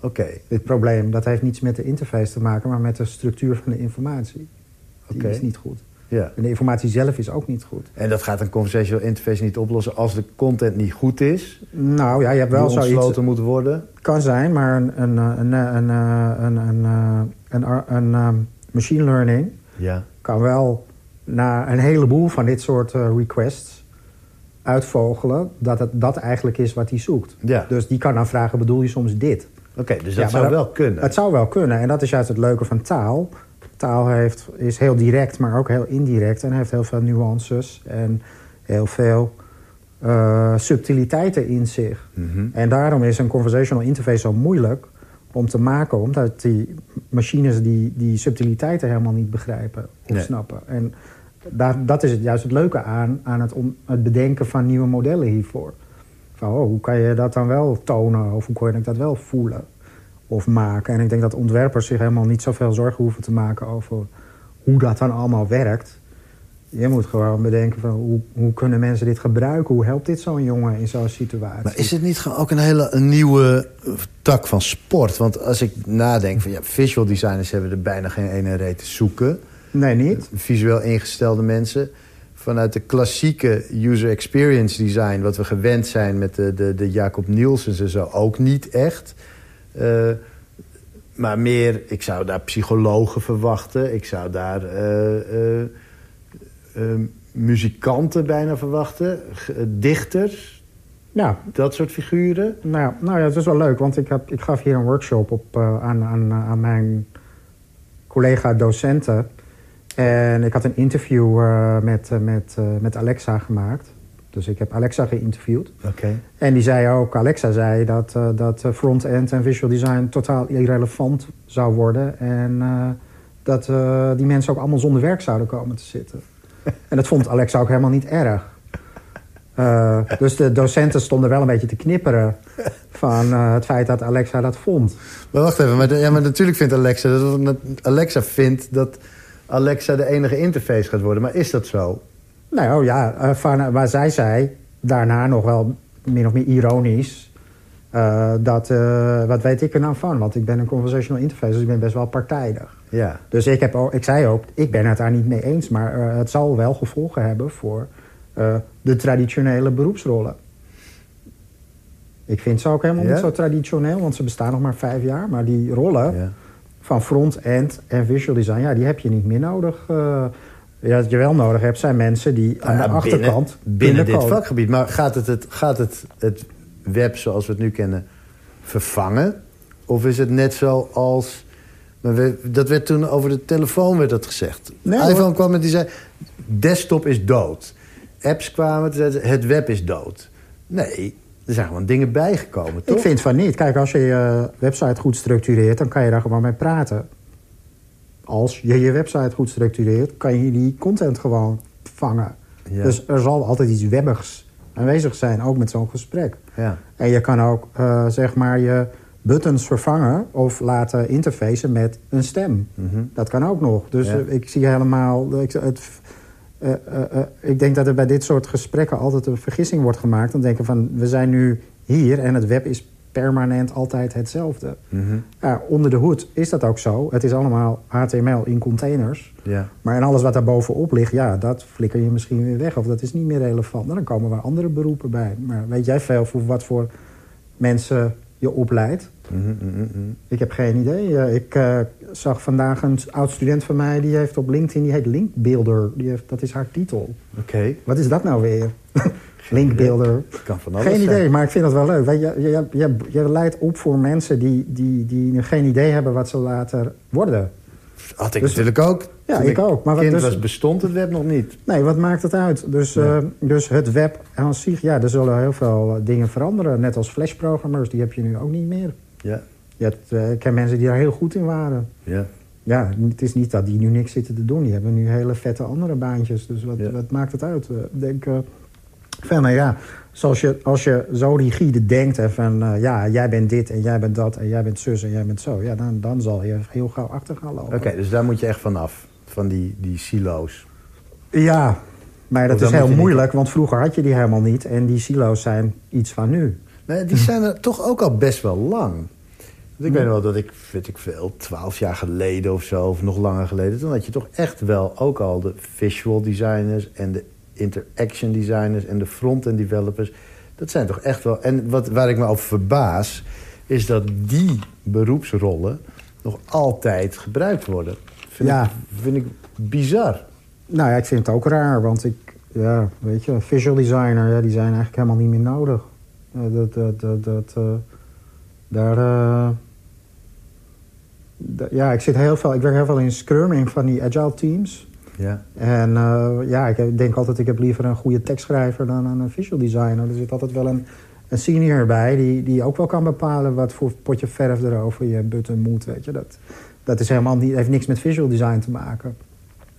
Oké, Dit probleem, dat heeft niets met de interface te maken, maar met de structuur van de informatie. Die Oké. is niet goed. Ja. En de informatie zelf is ook niet goed. En dat gaat een conversational interface niet oplossen als de content niet goed is. Nou ja, je hebt wel zoiets... ontsloten moet worden. kan zijn, maar een, een, eh, een, een, een, een, een, een, een, ehm, machine learning Ja. kan wel na een heleboel van dit soort eh, requests uitvogelen dat het dat eigenlijk is wat hij zoekt. Ja. Dus die kan dan vragen, bedoel je soms dit? Oké, dus dat Ja, zou dat- wel kunnen. Het zou wel kunnen en dat is juist het leuke van taal. Taal heeft, is heel direct, maar ook heel indirect en heeft heel veel nuances en heel veel eh, subtiliteiten in zich. Mhm. En daarom is een conversational interface zo moeilijk om te maken... omdat die machines die, die subtiliteiten helemaal niet begrijpen of Nee. snappen. En daar, dat is het juist het leuke aan, aan het, om, het bedenken van nieuwe modellen hiervoor. Van, oh, hoe kan je dat dan wel tonen of hoe kan ik dat wel voelen? Of maken. En ik denk dat ontwerpers zich helemaal niet zoveel zorgen hoeven te maken over hoe dat dan allemaal werkt. Je moet gewoon bedenken van hoe, hoe kunnen mensen dit gebruiken? Hoe helpt dit zo'n jongen in zo'n situatie? Maar is het niet ook een hele een nieuwe tak van sport? Want als ik nadenk van ja, visual designers hebben er bijna geen ene reet te zoeken. Nee, niet. Visueel ingestelde mensen. Vanuit de klassieke user experience design, wat we gewend zijn met de, de, de Jacob Nielsens en zo, ook niet echt. Uh, maar meer, ik zou daar psychologen verwachten. Ik zou daar uh, uh, muzikanten bijna verwachten. Dichters. Ja. Dat soort figuren. Nou, nou ja, het is wel leuk. Want ik, heb, ik gaf hier een workshop op, aan, aan, aan mijn collega-docenten. En ik had een interview uh, met, uh, met, met Alexa gemaakt. Dus ik heb Alexa geïnterviewd. Okay. En die zei ook, Alexa zei dat, dat front-end en visual design totaal irrelevant zou worden. En dat die mensen ook allemaal zonder werk zouden komen te zitten. en dat vond Alexa ook helemaal niet erg. dus de docenten stonden wel een beetje te knipperen van het feit dat Alexa dat vond. Maar wacht even, maar, de, ja, maar natuurlijk vindt Alexa... Dat, Alexa vindt dat Alexa de enige interface gaat worden. Maar is dat zo? Nou ja, van, waar zij zei, daarna nog wel min of meer ironisch... Uh, dat, uh, wat weet ik er nou van? Want ik ben een conversational interface, dus ik ben best wel partijdig. Ja. Dus ik, heb, ik zei ook, ik ben het daar niet mee eens... maar het zal wel gevolgen hebben voor de traditionele beroepsrollen. Ik vind ze ook helemaal Ja? niet zo traditioneel, want ze bestaan nog maar vijf jaar. Maar die rollen Ja. van front-end en visual design, ja, die heb je niet meer nodig. Ja, wat je wel nodig hebt, zijn mensen die aan de ja, achterkant Binnen, binnen dit vakgebied. Maar gaat het het, gaat het het web zoals we het nu kennen vervangen? Of is het net zoals... Maar we, dat werd toen over de telefoon werd dat gezegd. Nee, iPhone hoor. kwam met die zei... Desktop is dood. Apps kwamen, toen zeiden ze, het web is dood. Nee, er zijn gewoon dingen bijgekomen, toch? Ik vind van niet. Kijk, als je je website goed structureert, dan kan je daar gewoon mee praten. Als je je website goed structureert, kan je die content gewoon vangen. Ja. Dus er zal altijd iets webbigs aanwezig zijn, ook met zo'n gesprek. Ja. En je kan ook, eh, zeg maar, je buttons vervangen of laten interfacen met een stem. Mhm. Dat kan ook nog. Dus Ja. eh, ik zie helemaal... Ik, het, eh, ik denk dat er bij dit soort gesprekken altijd een vergissing wordt gemaakt. Dan denken van, we zijn nu hier en het web is permanent altijd hetzelfde. Mhm. Ja, onder de hoed is dat ook zo. Het is allemaal HTML in containers. ja. Maar en alles wat daar bovenop ligt, ja, dat flikker je misschien weer weg. Of dat is niet meer relevant. Nou, dan komen er andere beroepen bij. Maar weet jij veel voor wat voor mensen je opleidt? Ik heb geen idee. Ik eh, zag vandaag een oud-student van mij... die heeft op LinkedIn, die heet Linkbuilder. Die heeft, dat is haar titel. Oké, Wat is dat nou weer? Linkbuilder. kan van alles Geen zijn. idee, maar ik vind dat wel leuk. Je, je, je, je leidt op voor mensen die, die, die geen idee hebben... wat ze later worden. Had ik Dus- natuurlijk ook. Ja, ik ook. Maar wat kind dus- was, bestond het web nog niet. Nee, wat maakt het uit? Dus, eh, dus het web aan zich, ja, er zullen heel veel dingen veranderen. Net als Flash-programmeurs, die heb je nu ook niet meer. Ja, Je hebt, eh, ik ken mensen die daar heel goed in waren. ja. Ja, het is niet dat die nu niks zitten te doen. Die hebben nu hele vette andere baantjes. Dus wat, Ja. wat maakt het uit? Eh, Ik denk van, nou ja, zoals je, als je zo rigide denkt... en van, ja, jij bent dit en jij bent dat en jij bent zus en jij bent zo... ja, dan, dan zal je heel gauw achter gaan lopen. Oké, dus daar moet je echt van af. Van die, die silo's. Ja, maar dat is heel niet- moeilijk, want vroeger had je die helemaal niet. En die silo's zijn iets van nu. Nee, die zijn er toch ook al best wel lang. Want ik weet wel dat ik, weet ik veel, twaalf jaar geleden of zo... of nog langer geleden... toen had je toch echt wel ook al de visual designers... en de interaction designers en de front-end developers. Dat zijn toch echt wel... En wat, waar ik me over verbaas... is dat die beroepsrollen nog altijd gebruikt worden. Vind, Ja. ik, vind ik bizar. Nou ja, ik vind het ook raar, want ik... Ja, weet je, visual designer, ja, die zijn eigenlijk helemaal niet meer nodig. Dat, dat, dat, dat, eh, daar... eh, ja, ik zit heel veel... Ik werk heel veel in scrumming van die agile teams. Ja. En eh, ja, ik denk altijd, ik heb liever een goede tekstschrijver dan een visual designer. Er zit altijd wel een, een senior bij die, die ook wel kan bepalen wat voor potje verf er over je button moet. Weet je. Dat, dat is helemaal niet, heeft niks met visual design te maken.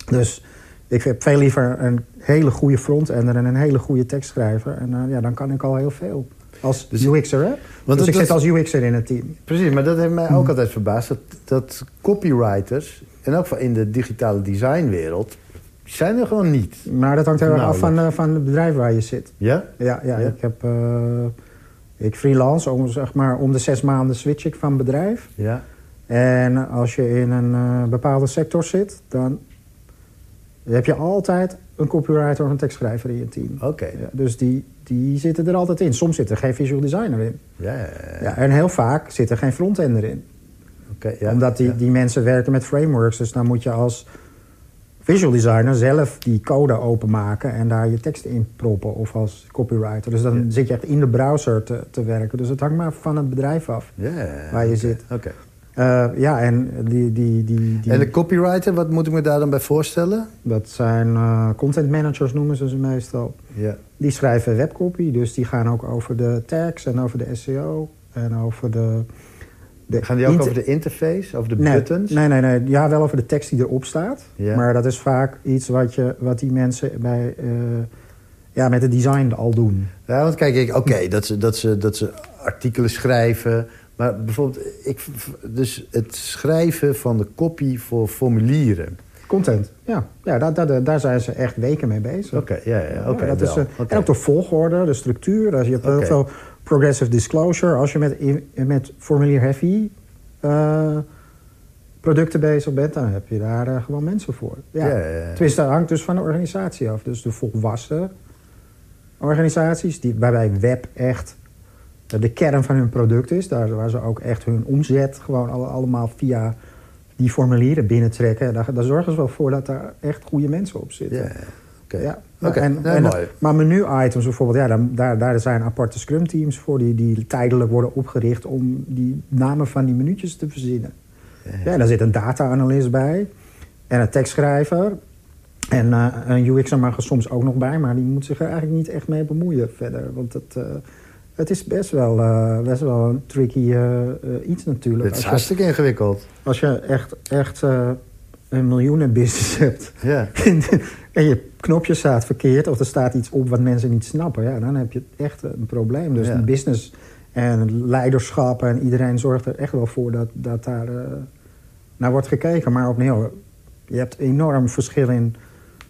Dus ik heb veel liever een hele goede frontender en een hele goede tekstschrijver. En eh, ja, dan kan ik al heel veel. Als dus, UX'er, hè? Want dus ik zit als UX'er in het team. Precies, maar dat heeft mij ook altijd verbaasd. Dat, dat copywriters, en ook in de digitale designwereld... zijn er gewoon niet. Maar dat hangt heel erg af van, uh, van het bedrijf waar je zit. Ja? Ja, ja, ik heb... Uh, ik freelance, om, zeg maar, om de zes maanden switch ik van bedrijf. Ja. En als je in een uh, bepaalde sector zit, dan heb je altijd een copywriter of een tekstschrijver in je team. Oké. Ja, dus die, die zitten er altijd in. Soms zit er geen visual designer in. Ja, ja, ja. en heel vaak zit er geen frontender in. Oké. ja, Omdat die, die mensen werken met frameworks. Dus dan moet je als visual designer zelf die code openmaken... en daar je tekst in proppen of als copywriter. Dus dan zit je echt in de browser te, te werken. Dus het hangt maar van het bedrijf af waar je zit. Oké. Uh, ja, en die, die, die, die, En de copywriter, wat moet ik me daar dan bij voorstellen? Dat zijn uh, content managers, noemen ze ze meestal. Ja. Die schrijven webcopy, dus die gaan ook over de tags en over de SEO en over de... de gaan die ook over de interface, over de buttons? Nee, nee, nee. Ja, wel over de tekst die erop staat. Ja. Maar dat is vaak iets wat, je, wat die mensen bij, uh, ja, met het design al doen. Ja, want kijk, ik, oké, dat, ze, dat, ze, dat ze artikelen schrijven maar bijvoorbeeld, ik, dus het schrijven van de kopie voor formulieren. Content, ja. ja daar, daar, daar zijn ze echt weken mee bezig. Oké, ja, ja, oké. Okay, uh, En ook de volgorde, de structuur. Als je hebt heel veel progressive disclosure. Als je met, met formulier heavy uh, producten bezig bent... dan heb je daar uh, gewoon mensen voor. Ja. Ja, ja, Tenminste, dat hangt dus van de organisatie af. Dus de volwassen organisaties... Die, waarbij web echt de kern van hun product is. Daar waar ze ook echt hun omzet gewoon allemaal via die formulieren binnentrekken. Daar, daar zorgen ze wel voor dat daar echt goede mensen op zitten. Ja, oké. Ja. en, en, Maar menu-items bijvoorbeeld, ja, daar, daar zijn aparte scrum-teams voor... Die, die tijdelijk worden opgericht om die namen van die minuutjes te verzinnen. Ja, ja. en daar zit een data-analyst bij en een tekstschrijver... En uh, een UX'er mag er soms ook nog bij, maar die moet zich er eigenlijk niet echt mee bemoeien verder. Want uh, het is best wel, uh, best wel een tricky uh, iets natuurlijk. Het is hartstikke ingewikkeld. Als je echt, echt een miljoenenbusiness hebt... Ja. en je knopje staat verkeerd... of er staat iets op wat mensen niet snappen... Ja, dan heb je echt een probleem. Dus ja. business en leiderschap en iedereen zorgt er echt wel voor... dat, dat daar naar wordt gekeken. Maar opnieuw, je hebt enorm verschil in...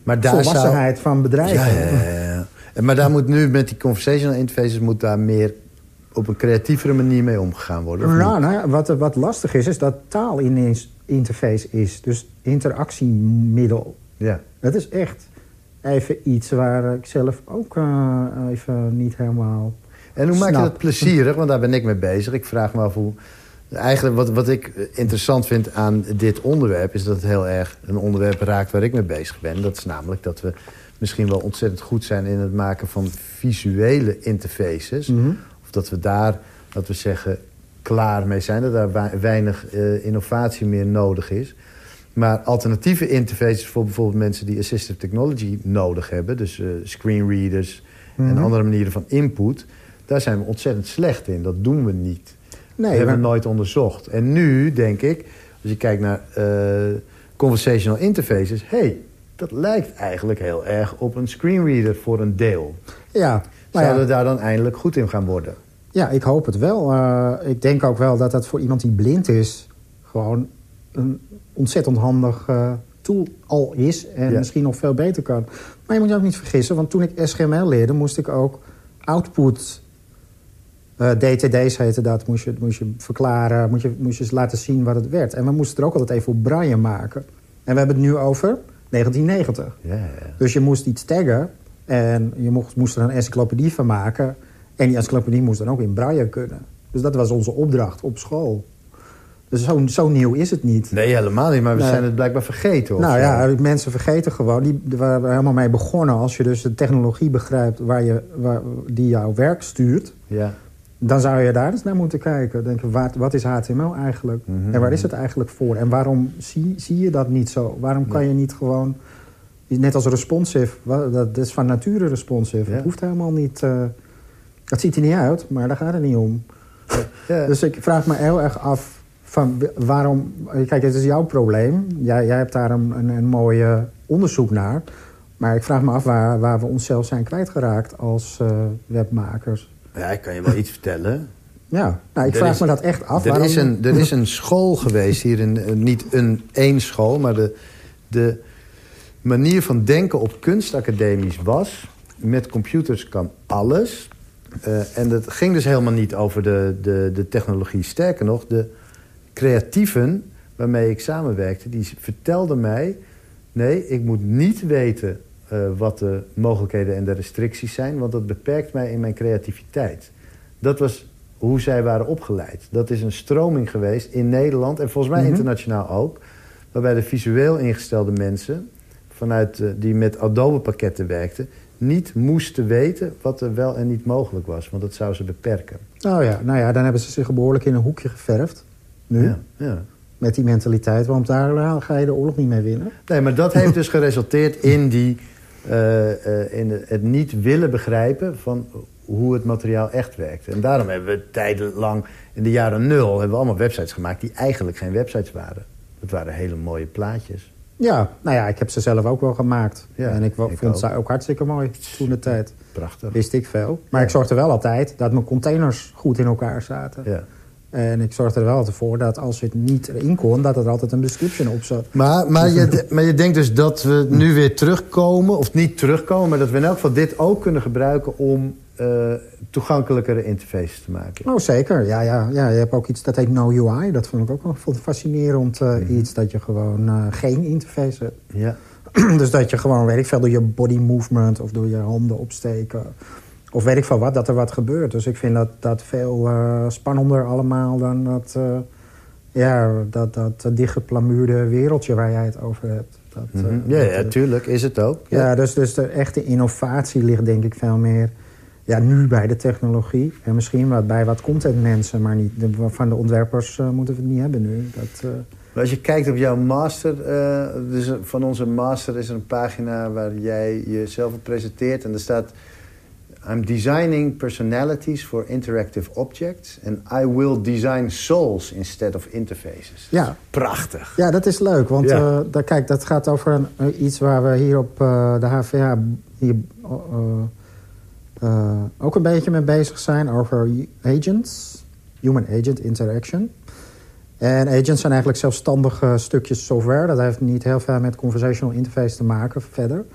Maar daar volwassenheid van bedrijven. Ja, ja, ja. Maar daar moet nu met die conversational interfaces... moet daar meer op een creatievere manier mee omgegaan worden? Nou, nou, wat, wat lastig is, is dat taal ineens interface is. Dus interactiemiddel. Ja. Dat is echt even iets waar ik zelf ook uh, even niet helemaal En hoe maak je dat plezierig? Want daar ben ik mee bezig. Ik vraag me af hoe... Eigenlijk wat, wat ik interessant vind aan dit onderwerp... is dat het heel erg een onderwerp raakt waar ik mee bezig ben. Dat is namelijk dat we misschien wel ontzettend goed zijn in het maken van visuele interfaces. Mhm. Of dat we daar, dat we zeggen, klaar mee zijn. Dat daar weinig uh, innovatie meer nodig is. Maar alternatieve interfaces voor bijvoorbeeld mensen die assistive technology nodig hebben... dus uh, screenreaders en Mhm. andere manieren van input... daar zijn we ontzettend slecht in. Dat doen we niet. Nee, dat hebben we maar- nooit onderzocht. En nu, denk ik, als je kijkt naar eh, conversational interfaces... hey, dat lijkt eigenlijk heel erg op een screenreader voor een deel. Ja, nou Zouden ja, we daar dan eindelijk goed in gaan worden? ja, ik hoop het wel. Eh, ik denk ook wel dat dat voor iemand die blind is... gewoon een ontzettend handig eh, tool al is... en Ja. misschien nog veel beter kan. Maar je moet je ook niet vergissen, want toen ik SGML leerde... moest ik ook output... eh, DTD's heette dat, moest je, moest je verklaren, moest je, moest je eens laten zien wat het werd. En we moesten er ook altijd even op braille maken. En we hebben het nu over 1990. Ja, ja. Dus je moest iets taggen en je mocht, moest er een encyclopedie van maken. En die encyclopedie moest dan ook in braille kunnen. Dus dat was onze opdracht op school. Dus zo, zo nieuw is het niet. Nee, helemaal niet. Maar we Nee. zijn het blijkbaar vergeten. Of nou ja, mensen vergeten gewoon. Die, waar we helemaal mee begonnen. Als je dus de technologie begrijpt waar je, waar, die jouw werk stuurt... ja. Dan zou je daar eens naar moeten kijken. Denken, wat, wat is HTML eigenlijk? En waar is het eigenlijk voor? En waarom zie, zie je dat niet zo? Waarom kan je niet gewoon... Net als responsive, dat is van nature responsive. Ja. Het hoeft helemaal niet... eh het ziet er niet uit, maar daar gaat het niet om. Ja. Dus ik vraag me heel erg af van waarom... Kijk, het is jouw probleem. Jij, jij hebt daar een, een, een mooi eh, onderzoek naar. Maar ik vraag me af waar, waar we onszelf zijn kwijtgeraakt als eh, webmakers. Ja, ik kan je wel iets vertellen. Ja, nou, ik Er vraag is- me dat echt af. Er waarom- is, een, er is een school geweest hier, in, eh, niet een één school... maar de, de manier van denken op kunstacademies was... met computers kan alles. Eh, en dat ging dus helemaal niet over de, de, de technologie. Sterker nog, de creatieven waarmee ik samenwerkte... die vertelden mij... nee, ik moet niet weten eh, wat de mogelijkheden en de restricties zijn... want dat beperkt mij in mijn creativiteit. Dat was hoe zij waren opgeleid. Dat is een stroming geweest in Nederland en volgens mij Mhm. internationaal ook... waarbij de visueel ingestelde mensen... Vanuit, eh, die met Adobe-pakketten werkten... niet moesten weten wat er wel en niet mogelijk was. Want dat zou ze beperken. Oh ja, nou ja, dan hebben ze zich behoorlijk in een hoekje geverfd. Nu, Ja, ja. met die mentaliteit. Want daar ga je de oorlog niet mee winnen. Nee, maar dat heeft dus geresulteerd in, die, in het niet willen begrijpen van hoe het materiaal echt werkt. En daarom hebben we tijdenlang, in de jaren nul, hebben we allemaal websites gemaakt die eigenlijk geen websites waren. Het waren hele mooie plaatjes. Ja, nou ja, ik heb ze zelf ook wel gemaakt. Ja, en ik, vond ook. ze ook hartstikke mooi toen de tijd. Prachtig. Wist ik veel. Maar Ja. ik zorgde wel altijd dat mijn containers goed in elkaar zaten. Ja. En ik zorgde er wel altijd voor dat als het niet erin kon... dat er altijd een description op zat. Maar, maar, je, maar je denkt dus dat we nu weer terugkomen, of niet terugkomen... maar dat we in elk geval dit ook kunnen gebruiken om eh, toegankelijkere interfaces te maken. Oh, zeker. Ja, ja, ja, je hebt ook iets dat heet No UI. Dat vond ik ook wel fascinerend. Mhm. Iets dat je gewoon eh, geen interface hebt. Ja. dus dat je gewoon, weet ik veel, door je body movement... of door je handen opsteken... of weet ik veel wat, dat er wat gebeurt. Dus ik vind dat, dat veel eh, spannender allemaal dan dat... eh, ja, dat, dat dichtgeplamuurde wereldje waar jij het over hebt. Dat, eh, Mhm. ja, dat, ja, eh, tuurlijk is het ook. ja, dus, dus de echte innovatie ligt denk ik veel meer... Ja, nu bij de technologie. En misschien wat bij wat contentmensen, maar niet, de, van de ontwerpers eh, moeten we het niet hebben nu. Dat, eh, als je kijkt op jouw master, eh, dus van onze master is er een pagina waar jij jezelf op presenteert. En er staat, I'm designing personalities for interactive objects. And I will design souls instead of interfaces. Ja. Prachtig. ja, dat is leuk. Want Ja. eh, daar, kijk, dat gaat over een, eh, iets waar we hier op eh, de HVA hier, eh, eh, ook een beetje mee bezig zijn. Over agents, human agent interaction. En agents zijn eigenlijk zelfstandige stukjes software. Dat heeft niet heel veel met conversational interface te maken verder.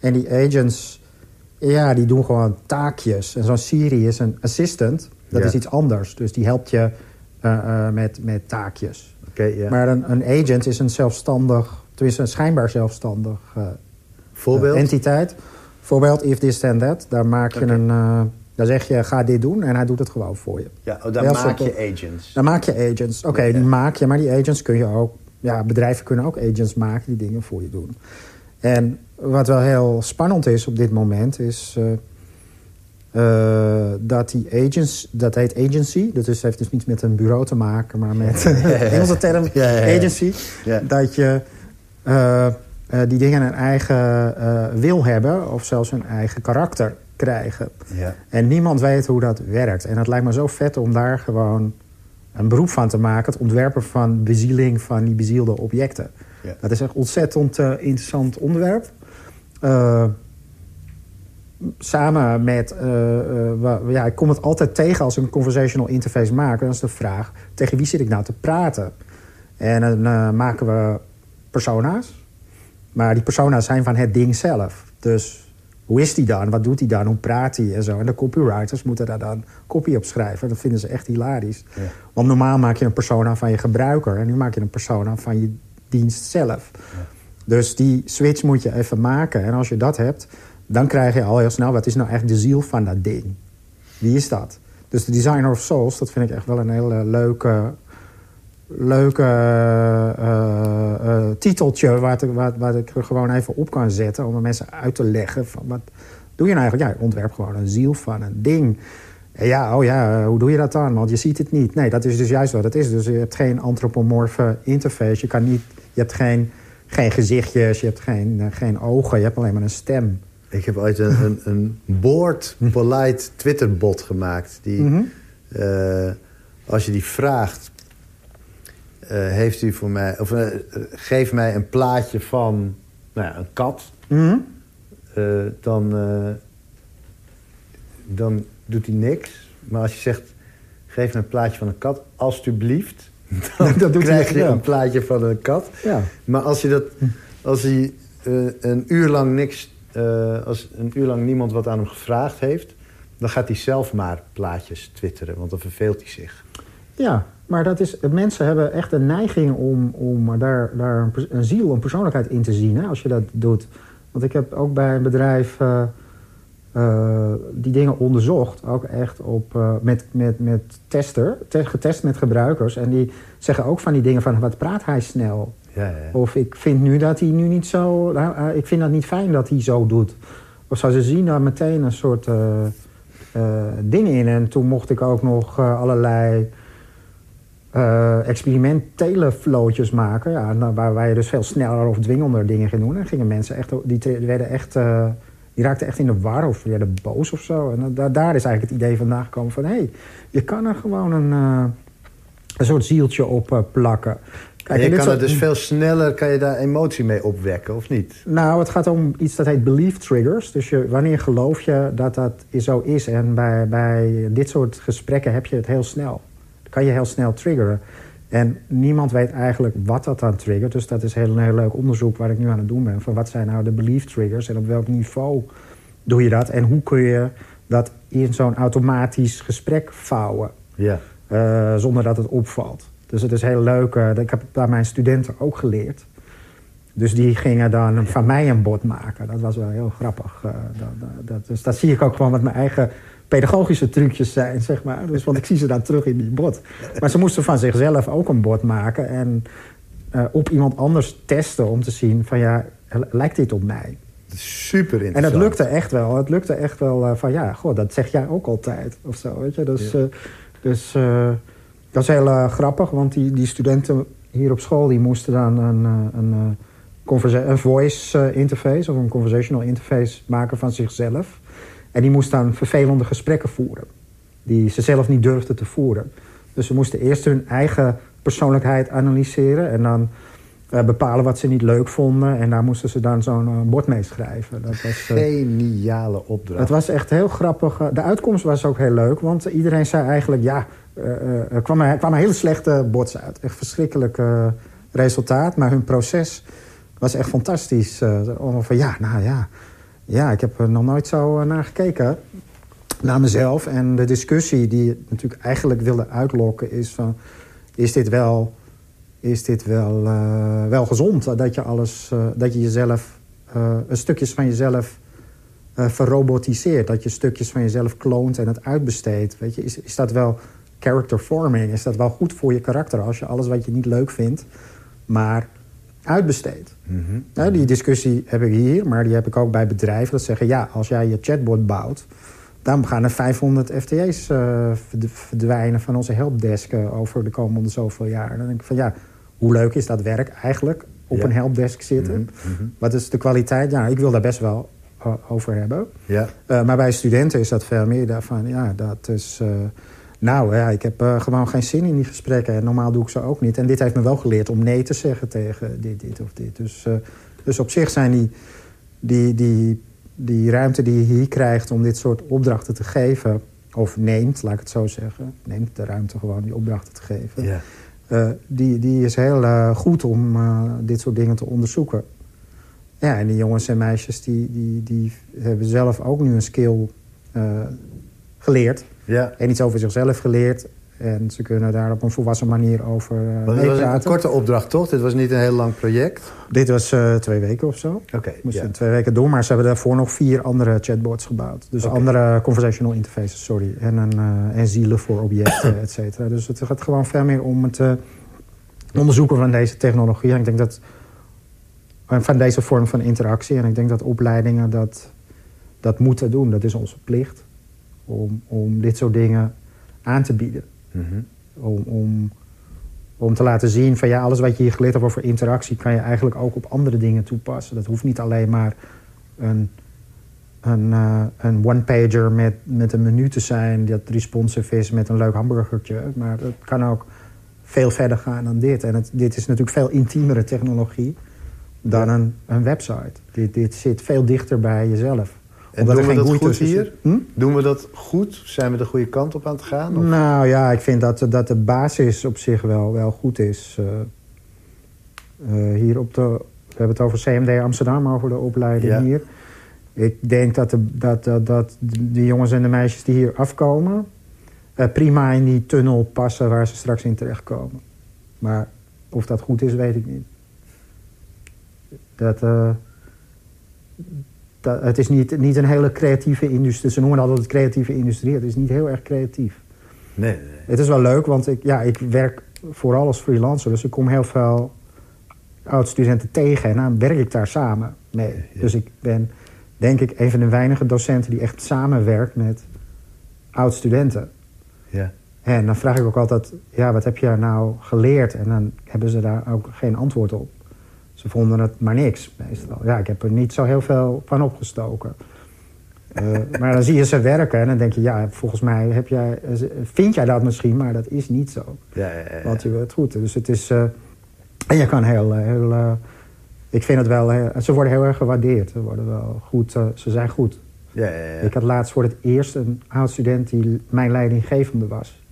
En die agents, ja, die doen gewoon taakjes. En zo'n Siri is een assistant. Dat Ja. is iets anders. Dus die helpt je eh, eh, met, met taakjes. Oké. Maar een, een agent is een zelfstandig, tenminste een schijnbaar zelfstandig eh, Voorbeeld? entiteit. Voorbeeld if this then that. Daar maak je een, daar zeg je ga dit doen en hij doet het gewoon voor je. ja, oh, Heel maak je agents. Dan maak je agents. Oké, ja. die maak je, maar die agents kun je ook... Ja, bedrijven kunnen ook agents maken die dingen voor je doen. En wat wel heel spannend is op dit moment is... eh, eh, dat die agents, dat heet agency. Dat heeft dus niets met een bureau te maken, maar met Engelse term agency. Dat je eh, die dingen een eigen wil hebben of zelfs een eigen karakter krijgen. Ja. En niemand weet hoe dat werkt. En het lijkt me zo vet om daar gewoon een beroep van te maken. Het ontwerpen van bezieling van die bezielde objecten. Dat is echt ontzettend interessant onderwerp. Eh, samen met... eh, eh, ja, ik kom het altijd tegen als ik een conversational interface maak. Dan is de vraag, tegen wie zit ik nou te praten? En dan eh, maken we persona's. Maar die persona's zijn van het ding zelf. Dus hoe is die dan? Wat doet hij dan? Hoe praat hij? En zo. En de copywriters moeten daar dan copy op schrijven. Dat vinden ze echt hilarisch. Ja. Want normaal maak je een persona van je gebruiker. En nu maak je een persona van je dienst zelf. Dus die switch moet je even maken. En als je dat hebt, dan krijg je al heel snel... wat is nou eigenlijk de ziel van dat ding? Wie is dat? Dus de Designer of Souls, dat vind ik echt wel een hele leuke... leuke eh, eh, titeltje waar, te- waar, waar ik er gewoon even op kan zetten... om mensen uit te leggen van wat doe je nou eigenlijk? Ja, je ontwerp gewoon een ziel van een ding... Ja, oh ja, eh, hoe doe je dat dan? Want je ziet het niet. Nee, dat is dus juist wat het is. Dus je hebt geen antropomorfe interface. Je, kan niet, je hebt geen, geen gezichtjes, je hebt geen, eh, geen ogen. Je hebt alleen maar een stem. Ik heb ooit een, een, een board polite Twitter-bot gemaakt. Die, Mhm. eh, als je die vraagt... eh, heeft u voor mij... Of geef mij een plaatje van nou ja, een kat... Mhm. dan, dan doet hij niks. Maar als je zegt, geef me een plaatje van een kat, alstublieft. Dan Dat doet krijg je een plaatje van een kat. Ja. Maar als je dat, als hij eh, een uur lang niks, eh, als een uur lang niemand wat aan hem gevraagd heeft, dan gaat hij zelf maar plaatjes twitteren, want dan verveelt hij zich. Ja, maar dat is, mensen hebben echt een neiging om, om daar, daar een ziel, een persoonlijkheid in te zien hè, als je dat doet. Want ik heb ook bij een bedrijf eh, eh, die dingen onderzocht, ook echt op, eh, met, met, met tester, te- getest met gebruikers. En die zeggen ook van die dingen van wat praat hij snel. Ja, ja. Of ik vind nu dat hij nu niet zo. nou, eh, ik vind dat niet fijn dat hij zo doet. Of zou ze zien daar meteen een soort eh, eh, ding in. En toen mocht ik ook nog allerlei eh experimentele flootjes maken. Ja, dan- waar, je dus veel sneller of dwingender dingen ging doen. En gingen mensen echt. Die, werden echt. Die raakten echt in de war of werden boos of zo. En da- daar is eigenlijk het idee vandaan gekomen van... hé, hey, je kan er gewoon een, eh, een soort zieltje op eh, plakken. Kijk, en je kan er soort- dus veel sneller kan je daar emotie mee opwekken, of niet? Nou, het gaat om iets dat heet belief triggers. Dus je, wanneer geloof je dat dat zo is? En bij, bij dit soort gesprekken heb je het heel snel. Dan kan je heel snel triggeren. En niemand weet eigenlijk wat dat dan triggert. Dus dat is heel, een heel leuk onderzoek waar ik nu aan het doen ben. Van wat zijn nou de belief triggers en op welk niveau doe je dat? En hoe kun je dat in zo'n automatisch gesprek vouwen? Ja. eh, zonder dat het opvalt. Dus het is heel leuk. eh, ik heb het bij mijn studenten ook geleerd. Dus die gingen dan van mij een bot maken. Dat was wel heel grappig. eh, dat, dat, dus dat zie ik ook gewoon wat mijn eigen pedagogische trucjes zijn, zeg maar. Dus, want ik zie ze dan terug in die bot. Maar ze moesten van zichzelf ook een bot maken... en eh, op iemand anders testen om te zien van... ja, lijkt dit op mij? Super En interessant. het lukte echt wel. Het lukte echt wel eh, van ja, goh, dat zeg jij ook altijd. Of zo, weet je. Dus, Ja. eh, dus dat is heel grappig, want die, die studenten hier op school... die moesten dan een, een, een voice interface... of een conversational interface maken van zichzelf. En die moesten dan vervelende gesprekken voeren. Die ze zelf niet durfden te voeren. Dus ze moesten eerst hun eigen persoonlijkheid analyseren... en dan eh, bepalen wat ze niet leuk vonden. En daar moesten ze dan zo'n eh, bord mee schrijven. Dat was, eh, Geniale opdracht. het was echt heel grappig. De uitkomst was ook heel leuk. Want iedereen zei eigenlijk... ja, er kwam, er kwamen hele slechte bots uit. Echt verschrikkelijk resultaat. Maar hun proces was echt fantastisch. Allemaal van ja, nou ja... Ja, ik heb er nog nooit zo eh, naar gekeken. Naar mezelf. En de discussie die je natuurlijk eigenlijk wilde uitlokken... is van, is dit wel, is dit wel, eh, wel gezond? Dat je, alles, eh, dat je jezelf... een stukjes van jezelf verrobotiseert. Dat je stukjes van jezelf kloont en het uitbesteedt. Weet je, is, is dat wel character forming? Is dat wel goed voor je karakter als je alles wat je niet leuk vindt, maar uitbesteedt? Mhm. Nou, die discussie heb ik hier, maar die heb ik ook bij bedrijven. Dat zeggen, ja, als jij je chatbot bouwt... dan gaan er 500 FTE's eh, verd- verdwijnen van onze helpdesk... eh, over de komende zoveel jaar. Dan denk ik van, ja, hoe leuk is dat werk eigenlijk? Op Ja. een helpdesk zitten. Mhm, mhm. Wat is de kwaliteit? Ja, ik wil daar best wel eh, over hebben. Ja. Maar bij studenten is dat veel meer daarvan. Ja, dat is... nou ja, ik heb eh, gewoon geen zin in die gesprekken. En normaal doe ik ze ook niet. En dit heeft me wel geleerd om nee te zeggen tegen dit, dit of dit. Dus, eh, dus op zich zijn die, die, die, die ruimte die je hier krijgt om dit soort opdrachten te geven... of neemt, laat ik het zo zeggen. Neemt de ruimte gewoon die opdrachten te geven. ja. Eh, die, die is heel goed om dit soort dingen te onderzoeken. Ja, en die jongens en meisjes die, die, die hebben zelf ook nu een skill geleerd. Ja. En iets over zichzelf geleerd. En ze kunnen daar op een volwassen manier over Want het was een korte opdracht, toch? Dit was niet een heel lang project. Dit was eh, twee weken of zo. Oké. Moesten ja. twee weken door, maar ze hebben daarvoor nog vier andere chatbots gebouwd. Dus andere conversational interfaces, sorry. En, een, eh, en zielen voor objecten, et cetera. Dus het gaat gewoon veel meer om het onderzoeken van deze technologie. En ik denk dat van deze vorm van interactie. En ik denk dat opleidingen dat, dat moeten doen. Dat is onze plicht. Om, om dit soort dingen aan te bieden. Mhm. Om, om, om te laten zien van ja, alles wat je hier geleerd hebt over interactie... kan je eigenlijk ook op andere dingen toepassen. Dat hoeft niet alleen maar een, een, eh, een one-pager met, met een menu te zijn... dat responsive is met een leuk hamburgertje. Maar het kan ook veel verder gaan dan dit. En het, dit is natuurlijk veel intiemere technologie dan een, een website. Dit, dit zit veel dichter bij jezelf. En doen we dat goed hier? Hm? Doen we dat goed? Zijn we de goede kant op aan het gaan? Of? Nou ja, ik vind dat, dat de basis op zich wel, wel goed is. hier op de, we hebben het over CMD Amsterdam, over de opleiding hier. Ik denk dat de, dat, dat, dat de jongens en de meisjes die hier afkomen... prima in die tunnel passen waar ze straks in terechtkomen. Maar of dat goed is, weet ik niet. Dat, uh, dat, het is niet, niet een hele creatieve industrie. Ze noemen altijd creatieve industrie. Het is niet heel erg creatief. Nee, nee. Het is wel leuk, want ik, ja, ik werk vooral als freelancer. Dus ik kom heel veel oud-studenten tegen. En dan werk ik daar samen mee. Dus ik ben, denk ik, een van de weinige docenten... die echt samenwerkt met oud-studenten. Ja. En dan vraag ik ook altijd, ja, wat heb je nou geleerd? En dan hebben ze daar ook geen antwoord op. Ze vonden het maar niks, meestal. Ja, ik heb er niet zo heel veel van opgestoken. Uh, maar dan zie je ze werken en dan denk je... ja, volgens mij heb jij, vind jij dat misschien, maar dat is niet zo. Ja, ja, ja. Want je het goed. Dus het is... Uh, en je kan heel... heel uh, ik vind het wel... ze worden heel erg gewaardeerd. Ze worden wel goed... ze zijn goed. Ja, ja, ja. Ik had laatst voor het eerst een oud-student... die mijn leidinggevende was.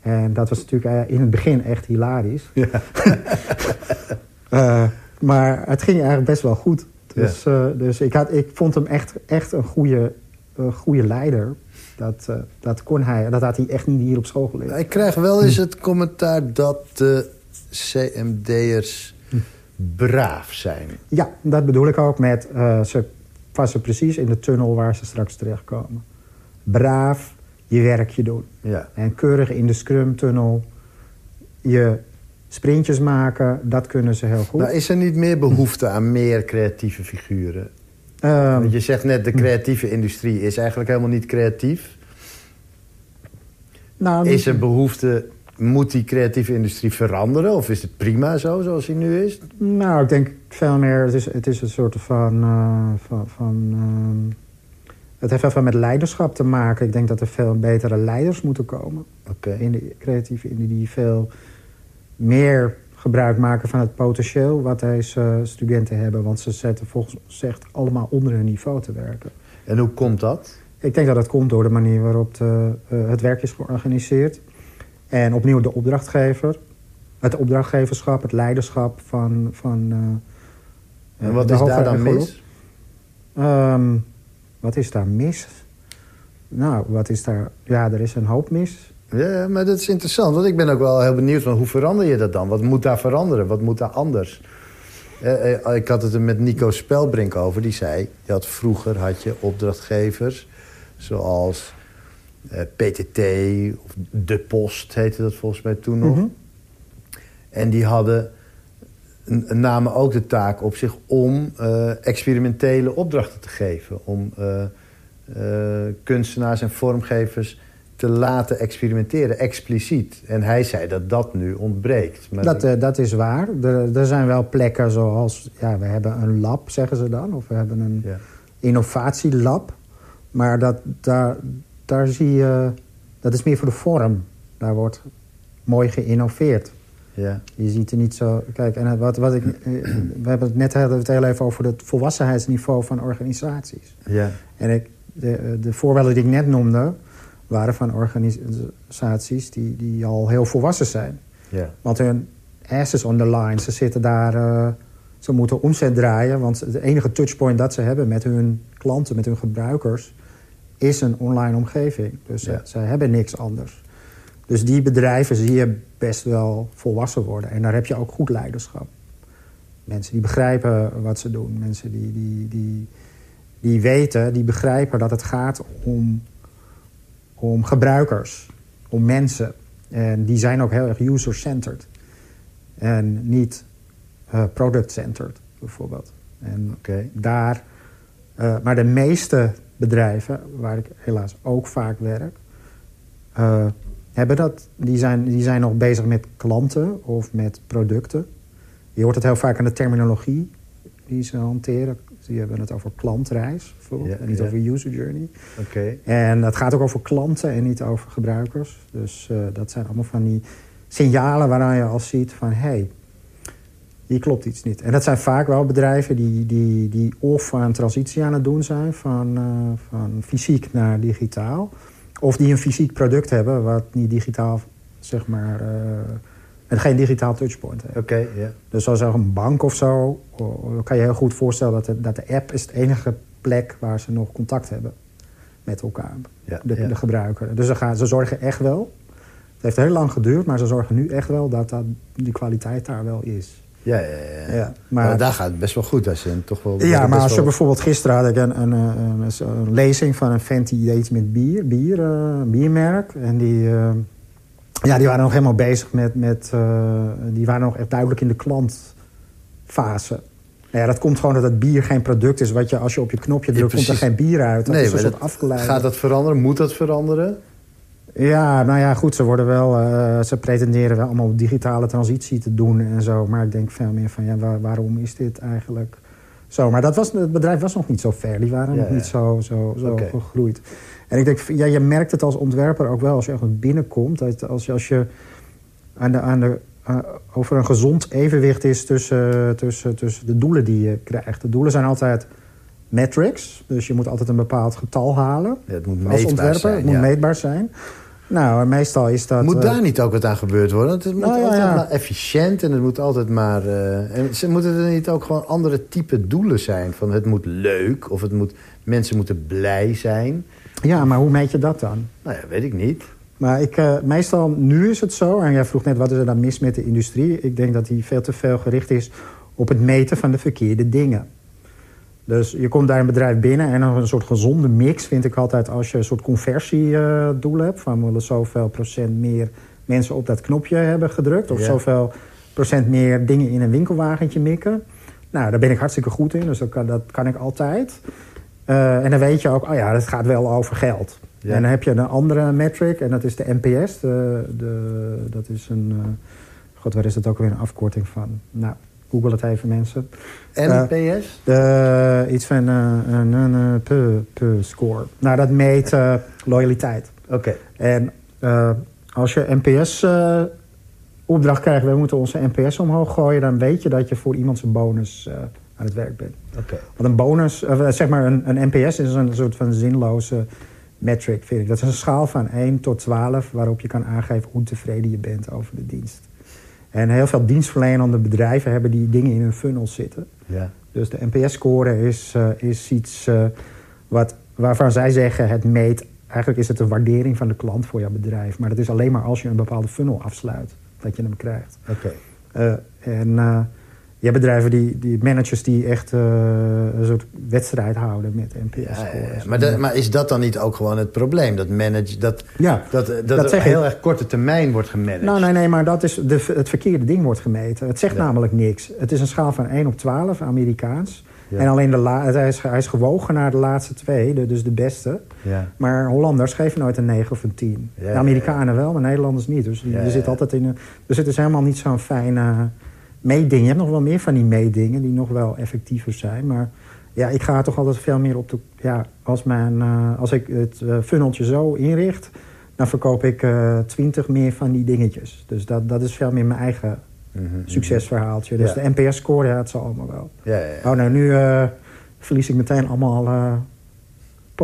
En dat was natuurlijk in het begin echt hilarisch. Ja. uh, maar het ging eigenlijk best wel goed. Dus, uh, dus ik, had, ik vond hem echt, echt een goede, uh, goede leider. Dat, uh, dat kon hij. Dat had hij echt niet hier op school geleerd. Ik krijg wel eens het commentaar dat de CMD'ers braaf zijn. Ja, dat bedoel ik ook met... ze passen precies in de tunnel waar ze straks terechtkomen. Braaf, je werkje doen. Ja. En keurig in de scrum-tunnel je sprintjes maken, dat kunnen ze heel goed. Nou, is er niet meer behoefte aan meer creatieve figuren? Um, je zegt net, de creatieve industrie is eigenlijk helemaal niet creatief. Nou, is er behoefte, moet die creatieve industrie veranderen? Of is het prima zo, zoals hij nu is? Nou, ik denk veel meer, het is, het is een soort van... Uh, van, van uh, het heeft even met leiderschap te maken. Ik denk dat er veel betere leiders moeten komen. Okay. In de creatieve industrie die veel meer gebruik maken van het potentieel wat deze studenten hebben. Want ze zetten volgens zegt allemaal onder hun niveau te werken. En hoe komt dat? Ik denk dat dat komt door de manier waarop de, uh, het werk is georganiseerd. En opnieuw de opdrachtgever. Het opdrachtgeverschap, het leiderschap van... van uh, en wat is daar dan mis? Um, wat is daar mis? Nou, wat is daar... Ja, er is een hoop mis. Ja, maar dat is interessant. Want ik ben ook wel heel benieuwd van hoe verander je dat dan? Wat moet daar veranderen? Wat moet daar anders? Eh, eh, ik had het er met Nico Spelbrink over. Die zei, je had, vroeger had je opdrachtgevers zoals eh, PTT of De Post heette dat volgens mij toen nog. Mhm. En die hadden namen ook de taak op zich om uh, experimentele opdrachten te geven. Om uh, uh, kunstenaars en vormgevers te laten experimenteren, expliciet. En hij zei dat dat nu ontbreekt. Maar dat, uh, dat is waar. Er, er, zijn wel plekken zoals... Ja, we hebben een lab, zeggen ze dan. Of we hebben een ja. innovatielab. Maar dat, daar, daar zie je... Dat is meer voor de vorm. Daar wordt mooi geïnnoveerd. Ja. Je ziet er niet zo... Kijk, en wat, wat ik, eh, we hebben het net het heel even over het volwassenheidsniveau van organisaties. Ja. En ik, de, de voorbeelden die ik net noemde waren van organisaties die, die al heel volwassen zijn. Ja. Want hun asses on the line, ze zitten daar... Uh, ze moeten omzet draaien, want de enige touchpoint dat ze hebben met hun klanten, met hun gebruikers, is een online omgeving. Dus ja. ze, hebben niks anders. Dus die bedrijven zie je best wel volwassen worden. En daar heb je ook goed leiderschap. Mensen die begrijpen wat ze doen. Mensen die, die, die, die weten, die begrijpen dat het gaat om om gebruikers, om mensen. En die zijn ook heel erg user-centered. En niet uh, product-centered, bijvoorbeeld. En okay. daar... Uh, maar de meeste bedrijven, waar ik helaas ook vaak werk... Uh, hebben dat, die, zijn, die zijn nog bezig met klanten of met producten. Je hoort het heel vaak aan de terminologie die ze hanteren. Die hebben het over klantreis bijvoorbeeld. en niet over user journey. Okay. En het gaat ook over klanten en niet over gebruikers. Dus uh, dat zijn allemaal van die signalen waaraan je al ziet van... hé, hey, Hier klopt iets niet. En dat zijn vaak wel bedrijven die, die, die of een transitie aan het doen zijn van, uh, van fysiek naar digitaal. Of die een fysiek product hebben wat niet digitaal, zeg maar, uh, en geen digitaal touchpoint. Oké, ja. Dus zoals een bank of zo, dan kan je heel goed voorstellen dat de, dat de app is de enige plek waar ze nog contact hebben met elkaar, Ja, de, gebruiker. Dus ze, gaan, ze zorgen echt wel, het heeft heel lang geduurd, maar ze zorgen nu echt wel dat, dat die kwaliteit daar wel is. Ja, ja, ja. Ja, Maar, maar, daar gaat het best wel goed als je toch wel... ja, maar als je wel- bijvoorbeeld gisteren had ik een, een, een, een, lezing van een vent die deed met bier, bier eh, biermerk. En die, eh, ja, die waren nog helemaal bezig met, met eh, die waren nog echt duidelijk in de klantfase. Nou ja, dat komt gewoon dat het bier geen product is wat je als je op je knopje Ja, drukt, komt er geen bier uit. Dat Nee, is een soort afgeleide. Gaat dat veranderen? Moet dat veranderen? Ja, nou ja, goed, ze worden wel, eh, ze pretenderen wel allemaal digitale transitie te doen en zo. Maar ik denk veel meer van, ja, waar- waarom is dit eigenlijk zo? Maar dat was, het bedrijf was nog niet zo ver. Die waren Ja, nog niet zo, zo, zo gegroeid. En ik denk, ja, je merkt het als ontwerper ook wel als je echt binnenkomt. Als je, als je aan de, aan de, eh, over een gezond evenwicht is tussen, tussen, tussen de doelen die je krijgt. De doelen zijn altijd metrics. Dus je moet altijd een bepaald getal halen Ja, het moet als meetbaar ontwerper. zijn. het moet ja. meetbaar zijn. Nou, meestal is dat... Moet eh, daar niet ook wat aan gebeurd worden? Want het moet Nou altijd ja. maar efficiënt en het moet altijd maar... eh, en ze moeten er niet ook gewoon andere type doelen zijn? Van het moet leuk of het moet, mensen moeten blij zijn? Ja, maar hoe meet je dat dan? Nou ja, weet ik niet. Maar ik, eh, meestal, nu is het zo, en jij vroeg net wat is er dan mis met de industrie. Ik denk dat die veel te veel gericht is op het meten van de verkeerde dingen. Dus je komt daar een bedrijf binnen en een soort gezonde mix vind ik altijd als je een soort conversiedoel hebt. Van we willen zoveel procent meer mensen op dat knopje hebben gedrukt. Of Ja. zoveel procent meer dingen in een winkelwagentje mikken. Nou, daar ben ik hartstikke goed in, dus dat kan, dat kan ik altijd. Eh, en dan weet je ook, oh ja, het gaat wel over geld. Ja. En dan heb je een andere metric en dat is de NPS. De, de, dat is een, eh, god, waar is het ook weer een afkorting van? Nou, google het even mensen. NPS? De, iets van eh, een score. Nou, dat meet eh, loyaliteit. Oké. En eh, als je NPS eh, opdracht krijgt, we moeten onze NPS omhoog gooien, dan weet je dat je voor iemand zijn bonus eh, aan het werk bent. Oké. Want een bonus, eh, zeg maar een, een NPS is een soort van zinloze metric, vind ik. Dat is een schaal van 1 tot 12 waarop je kan aangeven hoe tevreden je bent over de dienst. En heel veel dienstverlenende bedrijven hebben die dingen in hun funnel zitten. Ja. Dus de NPS-score is, eh, is iets eh, wat, waarvan zij zeggen het meet. Eigenlijk is het een waardering van de klant voor jouw bedrijf. Maar dat is alleen maar als je een bepaalde funnel afsluit dat je hem krijgt. Oké. Eh, en eh, je hebt bedrijven, die, die managers die echt eh, een soort wedstrijd houden met NPS-scores. ja. Maar, dat- maar is dat dan niet ook gewoon het probleem? Dat, manage, dat, Ja, dat, dat, dat er heel ik. erg korte termijn wordt gemanaged? Nou, nee, nee, maar dat is de, het verkeerde ding wordt gemeten. Het zegt Ja. namelijk niks. Het is een schaal van 1 op 12, Amerikaans. Ja. En alleen de la, hij, is, hij is gewogen naar de laatste twee, de- dus de beste. Ja. Maar Hollanders geven nooit een 9 of een 10. Ja, de Amerikanen wel, maar Nederlanders niet. Dus er ja, zit altijd in een, dus het is helemaal niet zo'n fijne meeding. Je hebt nog wel meer van die meedingen die nog wel effectiever zijn. Maar ja, ik ga toch altijd veel meer op de... Ja, als, mijn, eh, als ik het eh, funneltje zo inricht... dan verkoop ik eh 20 meer van die dingetjes. Dus dat, dat is veel meer mijn eigen Mhm, mhm. succesverhaaltje. Dus Ja. de NPS-score, ja, het zal allemaal wel. Ja, ja, ja. Oh, nou, nu verlies ik meteen allemaal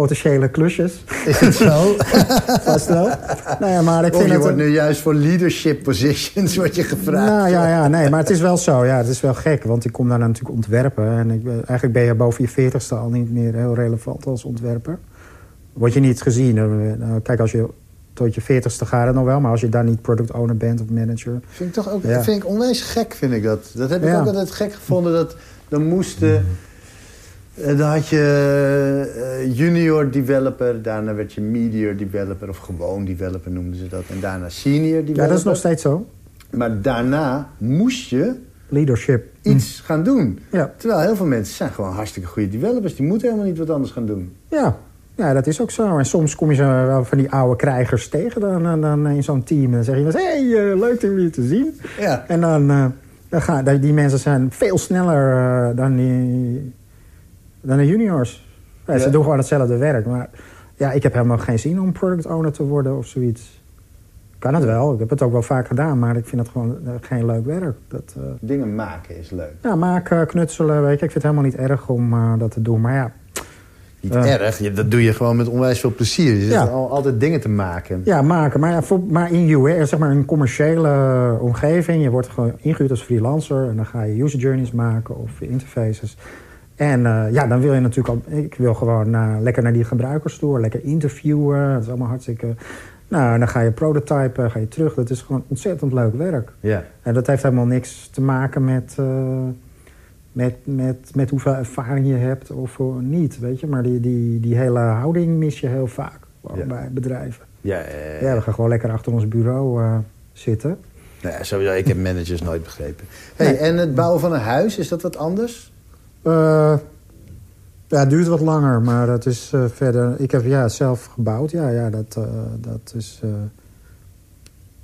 potentiële klusjes. Is het zo? Vast wel. nou ja, maar ik of vind je het... wordt nu juist voor leadership positions wordt je gevraagd. Nou ja, ja, nee, maar het is wel zo. Ja, het is wel gek, want ik kom daar natuurlijk ontwerpen. En ik, ben- eigenlijk ben je boven je veertigste al niet meer heel relevant als ontwerper. Word je niet gezien. Eh, nou, kijk, als je tot je veertigste gaat het nog wel. Maar als je daar niet product owner bent of manager... Vind ik toch ook Ja. vind ik onwijs gek, vind ik dat. Dat heb ik Ja. ook altijd gek gevonden. Dat dan moesten... eh, Dan had je eh, junior developer, daarna werd je medior developer of gewoon developer noemden ze dat. En daarna senior developer. Ja, dat is nog steeds zo. Maar daarna moest je Leadership. iets gaan doen. Ja. Terwijl heel veel mensen zijn gewoon hartstikke goede developers. Die moeten helemaal niet wat anders gaan doen. Ja. ja, dat is ook zo. En soms kom je zo wel van die oude krijgers tegen dan, dan, dan in zo'n team. En dan zeg je, hé, hey, eh, leuk om je te zien. Ja. En dan, eh, dan gaan die- mensen zijn veel sneller eh, dan, die, dan de juniors. Ja, Ja. Ze doen gewoon hetzelfde werk. Maar ja, ik heb helemaal geen zin om product owner te worden of zoiets. kan het wel. Ik heb het ook wel vaak gedaan, maar ik vind het gewoon eh, geen leuk werk. Dat, eh, Dingen maken is leuk. ja, maken, knutselen, weet je. Ik vind het helemaal niet erg om eh, dat te doen. Maar ja, Niet erg, je- dat doe je gewoon met onwijs veel plezier. Je zit Ja. al, altijd dingen te maken. ja maken. Maar, ja, voor, maar in UX, zeg maar een commerciële omgeving. Je wordt gewoon ingehuurd als freelancer. En dan ga je user journeys maken of interfaces. En eh, ja, dan wil je natuurlijk al... Ik wil gewoon eh, lekker naar die gebruikers toe. Lekker interviewen. Dat is allemaal hartstikke... Nou, dan ga je prototypen, ga je terug. Dat is gewoon ontzettend leuk werk. Ja. En dat heeft helemaal niks te maken met, eh, met, met, met hoeveel ervaring je hebt of niet. Weet je? Maar die, die, die hele houding mis je heel vaak Ja. bij bedrijven. Ja, eh, Ja, we gaan gewoon lekker achter ons bureau zitten. nou ja, sowieso, ik heb managers nooit begrepen. Hey, Nee. En het bouwen van een huis, is dat wat anders? Eh, ja, het duurt wat langer, maar dat is eh, verder... Ik heb ja, zelf gebouwd. Ja, ja dat, eh, dat, is,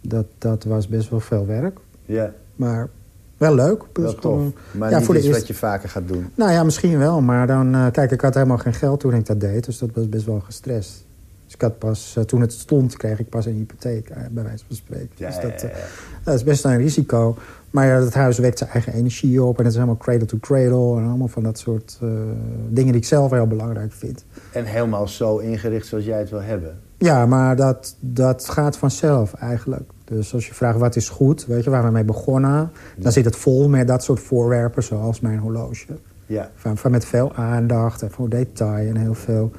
dat, dat was best wel veel werk. Ja, Maar wel leuk. wel tof. gewoon- Maar ja, niet voor iets wat je vaker gaat doen. Nou ja, misschien wel. Maar dan, kijk, ik had helemaal geen geld toen ik dat deed. Dus dat was best wel gestrest. Dus ik had pas, eh, toen het stond, kreeg ik pas een hypotheek, eh, bij wijze van spreken. Ja, dus dat, eh, dat is best een risico. Maar ja, dat huis wekt zijn eigen energie op. En het is helemaal cradle to cradle. En allemaal van dat soort dingen die ik zelf heel belangrijk vind. En helemaal zo ingericht zoals jij het wil hebben. Ja, maar dat, dat gaat vanzelf eigenlijk. Dus als je vraagt wat is goed, weet je, waar we mee begonnen... dan zit het vol met dat soort voorwerpen, zoals mijn horloge. Ja, Van, van met veel aandacht en voor detail en heel veel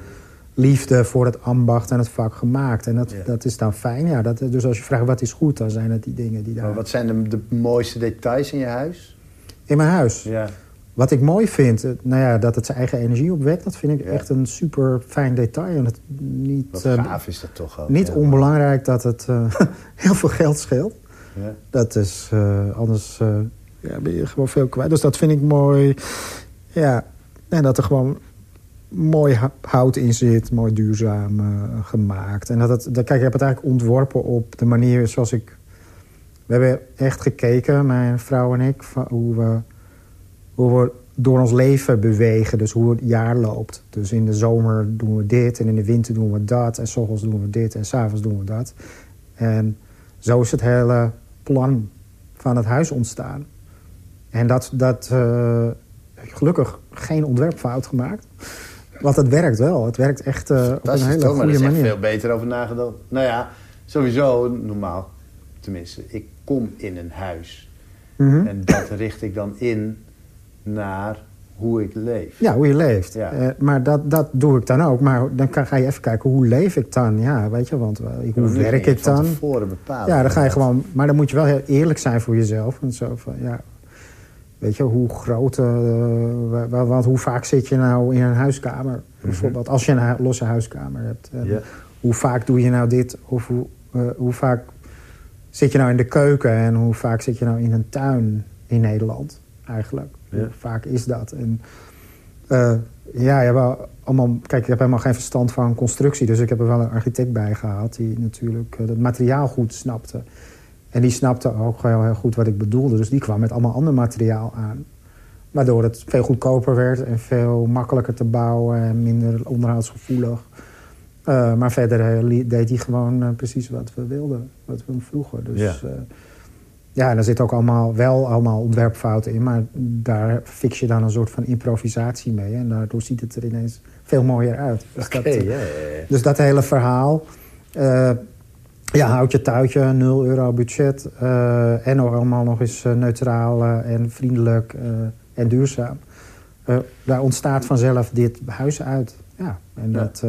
liefde voor het ambacht en het vak gemaakt. En dat, Ja. dat is dan fijn. Ja, dat, dus als je vraagt wat is goed, dan zijn het die dingen die daar... maar wat zijn de, de mooiste details in je huis? In mijn huis. Ja, Wat ik mooi vind, eh, nou ja, dat het zijn eigen energie opwekt... dat vind ik Ja. echt een super fijn detail. En het niet, wat eh, gaaf is dat toch ook. niet ja. onbelangrijk dat het eh, heel veel geld scheelt. Ja. Dat is eh, anders eh, ja, ben je gewoon veel kwijt. Dus dat vind ik mooi. Ja, en dat er gewoon mooi hout in zit, mooi duurzaam eh, gemaakt. En dat het, dat, kijk, ik heb het eigenlijk ontworpen op de manier zoals ik. We hebben echt gekeken, mijn vrouw en ik, hoe we, hoe we door ons leven bewegen. Dus hoe het jaar loopt. Dus in de zomer doen we dit en in de winter doen we dat. En s doen we dit en s'avonds doen we dat. En zo is het hele plan van het huis ontstaan. En dat, dat eh, gelukkig geen ontwerpfout gemaakt. Want het werkt wel. Het werkt echt eh, op een is hele toch, maar er goede is echt manier. veel beter over nagedacht. Nou ja, sowieso normaal. Tenminste, ik kom in een huis. Mhm. En dat richt ik dan in naar hoe ik leef. Ja, hoe je leeft. Ja. Eh, maar dat, dat doe ik dan ook. Maar dan kan, ga je even kijken, hoe leef ik dan? Ja, weet je, want eh, hoe Nu ging werk ik van dan? tevoren bepalen. Ja, dan ga je gewoon... Maar dan moet je wel heel eerlijk zijn voor jezelf. En zo van, ja... Weet je, hoe groot... eh, want hoe vaak zit je nou in een huiskamer? Bijvoorbeeld, als je een hu- losse huiskamer hebt. Mhm. Ja. Hoe vaak doe je nou dit? Of hoe, eh, hoe vaak zit je nou in de keuken? En hoe vaak zit je nou in een tuin in Nederland? Eigenlijk. Hoe vaak is dat? En eh, ja, je hebt allemaal, kijk, ik heb helemaal geen verstand van constructie. Dus ik heb er wel een architect bij gehad... die natuurlijk eh, het materiaal goed snapte. En die snapte ook heel, heel goed wat ik bedoelde. Dus die kwam met allemaal ander materiaal aan. Waardoor het veel goedkoper werd en veel makkelijker te bouwen... en minder onderhoudsgevoelig. Eh, maar verder eh, deed hij gewoon eh, precies wat we wilden. Wat we hem vroegen. Dus Ja. ja, ja en daar zit ook allemaal, wel allemaal ontwerpfouten in. Maar daar fix je dan een soort van improvisatie mee. En daardoor ziet het er ineens veel mooier uit. Dus, Oké, dat, dus dat hele verhaal. Ja, houd je touwtje, 0 euro budget. eh, en nog allemaal nog eens eh, neutraal eh, en vriendelijk en duurzaam. Daar ontstaat vanzelf dit huis uit. Ja, en Ja. dat...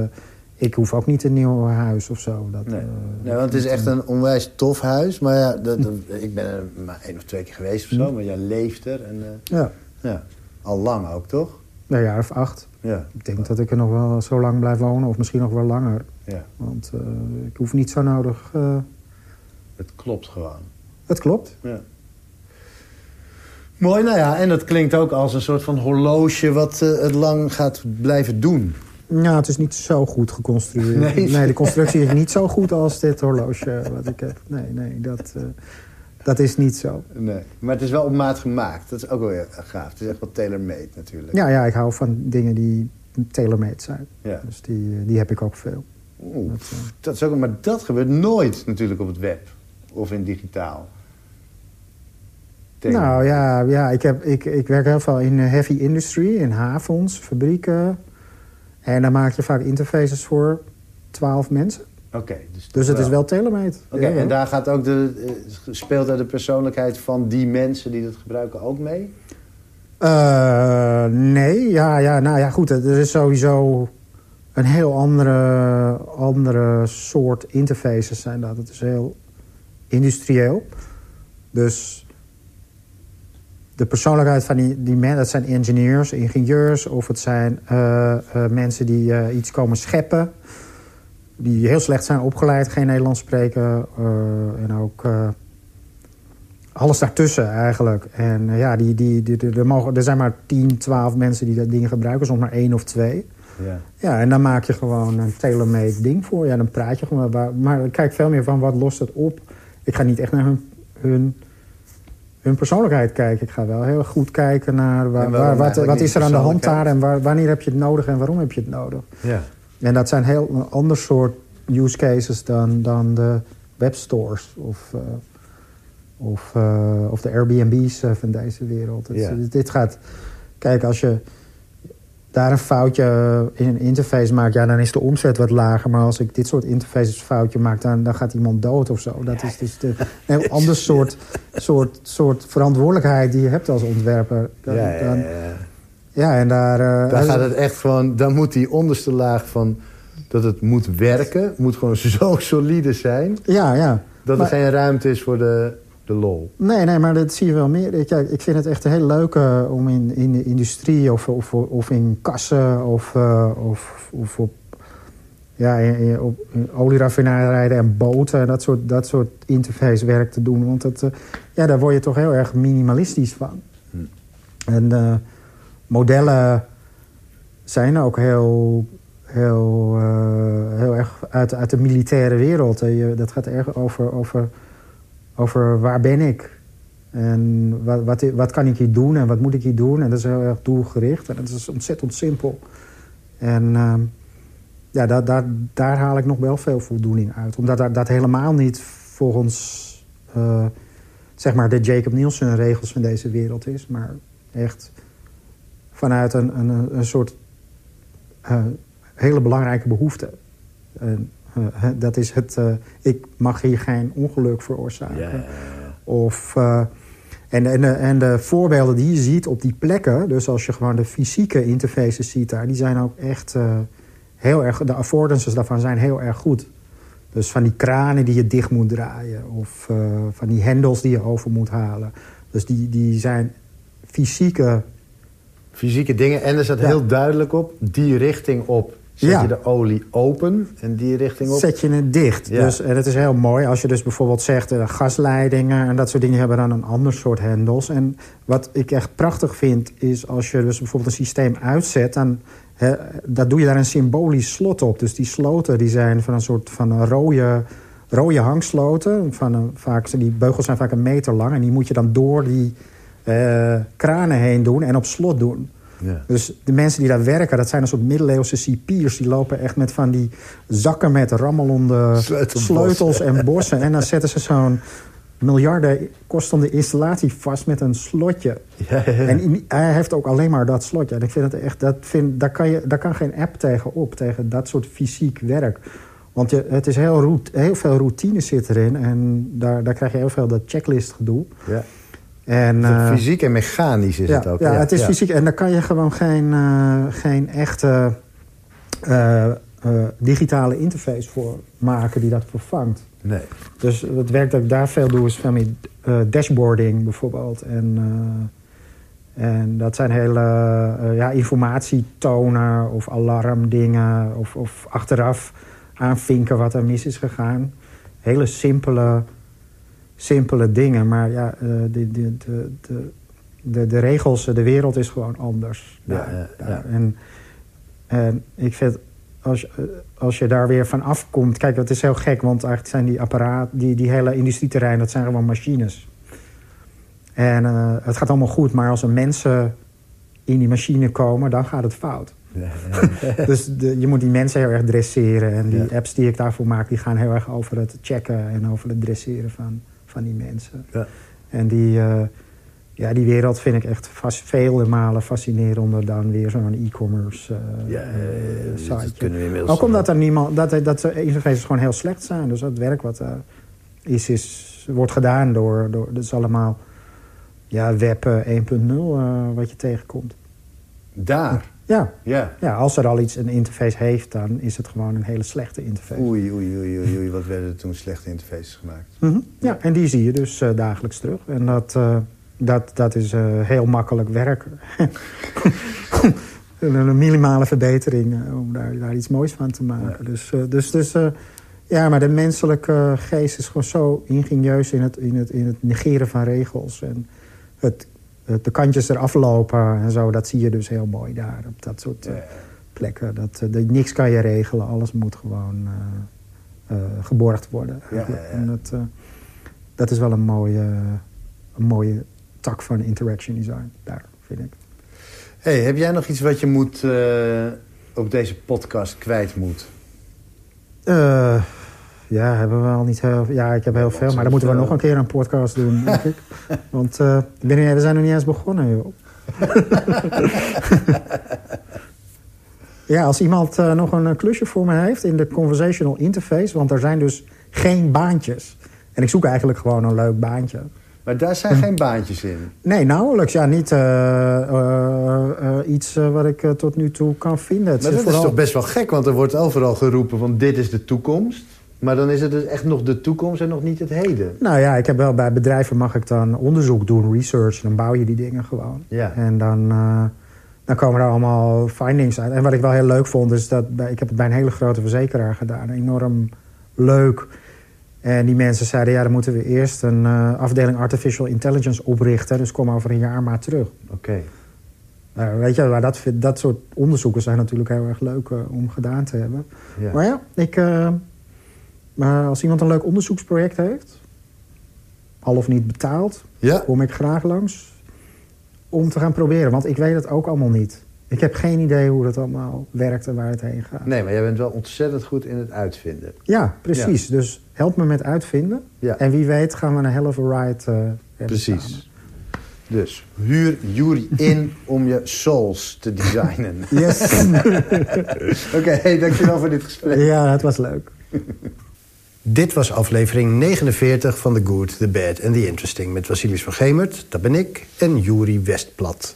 ik hoef ook niet een nieuw huis of zo. Dat, Nee. nee, want het is echt een onwijs tof huis. Maar ja, dat, dat- ik ben er maar één of twee keer geweest of zo. Maar jij leeft er. En, Ja, ja, al lang ook, toch? een jaar of acht. Ja. Ik denk dat ik er nog wel zo lang blijf wonen. Of misschien nog wel langer. Ja. Want eh, ik hoef niet zo nodig... eh, Het klopt gewoon. het klopt. Ja. Mooi, nou ja, en dat klinkt ook als een soort van horloge wat eh, het lang gaat blijven doen. Ja, het is niet zo goed geconstrueerd. Nee. Nee, de constructie is niet zo goed als dit horloge wat ik heb. Nee, nee, dat, eh, dat is niet zo. Nee. Maar het is wel op maat gemaakt. Dat is ook wel weer gaaf. Het is echt wel tailor-made natuurlijk. Ja, ja, ik hou van dingen die tailor-made zijn. Ja. Dus die, die heb ik ook veel. Oeh, Dat, eh, is ook, maar dat gebeurt nooit natuurlijk op het web. of in digitaal? Nou ja, ja ik, heb, ik, ik werk heel veel in heavy industry, in havens, fabrieken. En dan maak je vaak interfaces voor twaalf mensen. Oké. dus, dus het is wel telemeet. Oké, en daar gaat ook de, speelt daar de persoonlijkheid van die mensen die dat gebruiken ook mee? Uh, nee, ja, ja, nou ja, goed. Er is sowieso een heel andere, andere soort interfaces zijn dat. Het is heel industrieel. Dus de persoonlijkheid van die, die mensen, dat zijn engineers, ingenieurs... of het zijn uh, uh, mensen die uh, iets komen scheppen... die heel slecht zijn opgeleid, geen Nederlands spreken... en ook alles daartussen eigenlijk. En ja, die, die, die, er, mogen, er zijn maar 10, 12 mensen die dat ding gebruiken, soms maar één of twee... Ja. ja, en dan maak je gewoon een tailor-made ding voor. Ja, dan praat je gewoon. Maar, maar kijk veel meer van wat lost het op. Ik ga niet echt naar hun, hun, hun persoonlijkheid kijken. Ik ga wel heel goed kijken naar waar, waar, wat, wat is er aan de hand daar... en waar, wanneer heb je het nodig en waarom heb je het nodig. Ja. En dat zijn heel een ander soort use cases dan, dan de webstores of, uh, of, uh, of de Airbnb's uh, van deze wereld. Ja. dit gaat... Kijk, als je daar een foutje in een interface maak, ja, dan is de omzet wat lager. Maar als ik dit soort interfaces foutje maak, dan, dan gaat iemand dood of zo. Dat is dus de, een heel ander soort, soort, soort verantwoordelijkheid die je hebt als ontwerper. Dan, ja, ja, ja. ja, en daar... Uh, daar gaat het echt gewoon... Dan moet die onderste laag van dat het moet werken... moet gewoon zo solide zijn... Ja, ja. Dat er geen ruimte is voor de de lol. Nee, nee, maar dat zie je wel meer. Ik, ik vind het echt heel leuk uh, om in, in de industrie of, of, of in kassen of, uh, of, of op, ja, in, op olieraffinaderijen en boten... dat soort, dat soort interfacewerk te doen. Want dat, uh, ja, daar word je toch heel erg minimalistisch van. Hm. En modellen zijn ook heel, heel, heel erg uit, uit de militaire wereld. Je, dat gaat erg over... over over waar ben ik en wat, wat, wat, kan ik hier doen en wat moet ik hier doen. En dat is heel erg doelgericht en dat is ontzettend simpel. En uh, ja, daar, daar, daar haal ik nog wel veel voldoening uit. Omdat dat, dat helemaal niet volgens uh, zeg maar de Jacob Nielsen regels van deze wereld is. Maar echt vanuit een, een, een soort uh, hele belangrijke behoefte. Dat is het, uh, ik mag hier geen ongeluk veroorzaken. Of, uh, en, en, de, en de voorbeelden die je ziet op die plekken... dus als je gewoon de fysieke interfaces ziet daar... die zijn ook echt heel erg... de affordances daarvan zijn heel erg goed. Dus van die kranen die je dicht moet draaien... of van die hendels die je over moet halen. Dus die, die zijn fysieke... Fysieke dingen. En er staat heel duidelijk op, die richting op Zet ja. je de olie open en die richting op? Zet je het dicht. Dus, en het is heel mooi als je dus bijvoorbeeld zegt... Uh, gasleidingen en dat soort dingen hebben dan een ander soort hendels. En wat ik echt prachtig vind is als je dus bijvoorbeeld een systeem uitzet... dan he, dat doe je daar een symbolisch slot op. Dus die sloten die zijn van een soort van een rode, rode hangsloten. Van een, vaak, die beugels zijn vaak een meter lang. En die moet je dan door die uh, kranen heen doen en op slot doen. Ja. Dus de mensen die daar werken, dat zijn een soort middeleeuwse cipiers. Die lopen echt met van die zakken met rammelende sleutels en bossen. En dan zetten ze zo'n miljarden kostende installatie vast met een slotje. Ja, ja, ja. En hij heeft ook alleen maar dat slotje. En ik vind het echt, dat vind, daar, kan je, daar kan geen app tegen op, tegen dat soort fysiek werk. Want je, het is heel, heel veel routine zit erin. En daar, daar krijg je heel veel dat checklist gedoe. Ja. En, uh, fysiek en mechanisch is het ook. Ja, het is fysiek. En daar kan je gewoon geen, uh, geen echte uh, digitale interface voor maken die dat vervangt. Nee. Dus het werk dat ik daar veel doe is veel meer dashboarding bijvoorbeeld. En, en dat zijn hele ja, informatietoner of alarmdingen... Of, of achteraf aanvinken wat er mis is gegaan. Hele simpele simpele dingen. Maar ja, uh, de, de, de, de, de, regels, de wereld is gewoon anders. Ja, ja, ja. En, en ik vind, als, als je daar weer van afkomt... Kijk, dat is heel gek, want eigenlijk zijn die apparaten... die, die hele industrieterrein, dat zijn gewoon machines. En uh, het gaat allemaal goed, maar als er mensen in die machine komen, dan gaat het fout. dus de, je moet die mensen heel erg dresseren. En die apps die ik daarvoor maak, die gaan heel erg over het checken en over het dresseren van, van die mensen. Ja. En die, uh, ja, die wereld vind ik echt vast, vele malen fascinerender dan weer zo'n e-commerce uh, ja, uh, site. Ook omdat er niemand, dat, dat interfaces gewoon heel slecht zijn. Dus het werk wat er is, is, wordt gedaan door, door dat is allemaal ja, web 1.0 wat je tegenkomt. Daar? Ja. ja. ja, als er al iets een interface heeft, dan is het gewoon een hele slechte interface. Oei, oei, oei, oei, oei. wat werden er toen slechte interfaces gemaakt. Mhm. ja, en die zie je dus uh, dagelijks terug. En dat, uh, dat, dat is uh, heel makkelijk werk. een minimale verbetering om daar, daar iets moois van te maken. Ja. Dus, dus, dus ja, maar de menselijke geest is gewoon zo ingenieus in het, in het, in het negeren van regels. En het de kantjes eraf lopen en zo. Dat zie je dus heel mooi daar op dat soort plekken. Dat, dat, niks kan je regelen, alles moet gewoon geborgd worden. Ja, en dat, dat is wel een mooie, een mooie tak van interaction design daar, vind ik. Hey, heb jij nog iets wat je moet, op deze podcast kwijt moet? Ja, hebben we al niet heel... Ja, ik heb heel veel, maar dan moeten we nog een keer een podcast doen, denk ik. Want uh, we zijn nog niet eens begonnen, joh. ja, als iemand uh, nog een klusje voor me heeft in de conversational interface... want er zijn dus geen baantjes. En ik zoek eigenlijk gewoon een leuk baantje. Maar daar zijn geen baantjes in? Nee, nauwelijks. Ja, niet uh, uh, iets wat ik tot nu toe kan vinden. Het maar dat is toch best wel gek, want er wordt overal geroepen... van dit is de toekomst. Maar dan is het dus echt nog de toekomst en nog niet het heden. Nou ja, ik heb wel bij bedrijven mag ik dan onderzoek doen, research. Dan bouw je die dingen gewoon. Ja. En dan, uh, dan komen er allemaal findings uit. En wat ik wel heel leuk vond, is dat bij, ik heb het bij een hele grote verzekeraar gedaan. Enorm leuk. En die mensen zeiden, ja, dan moeten we eerst een uh, afdeling artificial intelligence oprichten. Dus kom over een jaar maar terug. Oké. Nou, weet je, maar dat, dat soort onderzoeken zijn natuurlijk heel erg leuk uh, om gedaan te hebben. Ja. Maar ja, ik, maar als iemand een leuk onderzoeksproject heeft... al of niet betaald, ja. kom ik graag langs om te gaan proberen. Want ik weet het ook allemaal niet. Ik heb geen idee hoe dat allemaal werkt en waar het heen gaat. Nee, maar jij bent wel ontzettend goed in het uitvinden. Ja, precies. Dus help me met uitvinden. Ja. En wie weet gaan we een hell of a ride uh, Precies. Dus huur Jury in om je souls te designen. Yes. Oké, okay, dankjewel voor dit gesprek. Ja, het was leuk. Dit was aflevering 49 van The Good, The Bad and The Interesting... met Vasilis van Gemert, dat ben ik, en Juri Westplat.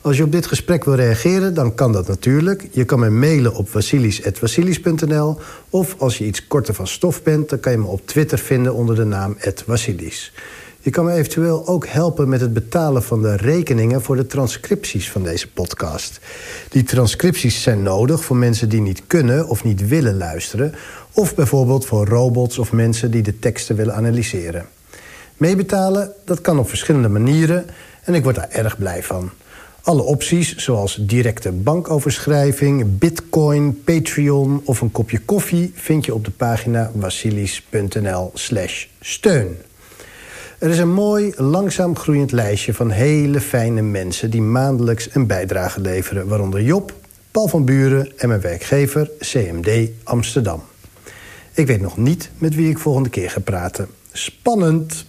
Als je op dit gesprek wil reageren, dan kan dat natuurlijk. Je kan me mailen op vasilis.vasilis.nl... of als je iets korter van stof bent... dan kan je me op Twitter vinden onder de naam @vasilis. Je kan me eventueel ook helpen met het betalen van de rekeningen... voor de transcripties van deze podcast. Die transcripties zijn nodig voor mensen die niet kunnen of niet willen luisteren... of bijvoorbeeld voor robots of mensen die de teksten willen analyseren. Meebetalen, dat kan op verschillende manieren en ik word daar erg blij van. Alle opties, zoals directe bankoverschrijving, bitcoin, Patreon of een kopje koffie... vind je op de pagina wassilis.nl slash steun. Er is een mooi, langzaam groeiend lijstje van hele fijne mensen... die maandelijks een bijdrage leveren, waaronder Job, Paul van Buren... en mijn werkgever CMD Amsterdam. Ik weet nog niet met wie ik volgende keer ga praten. Spannend!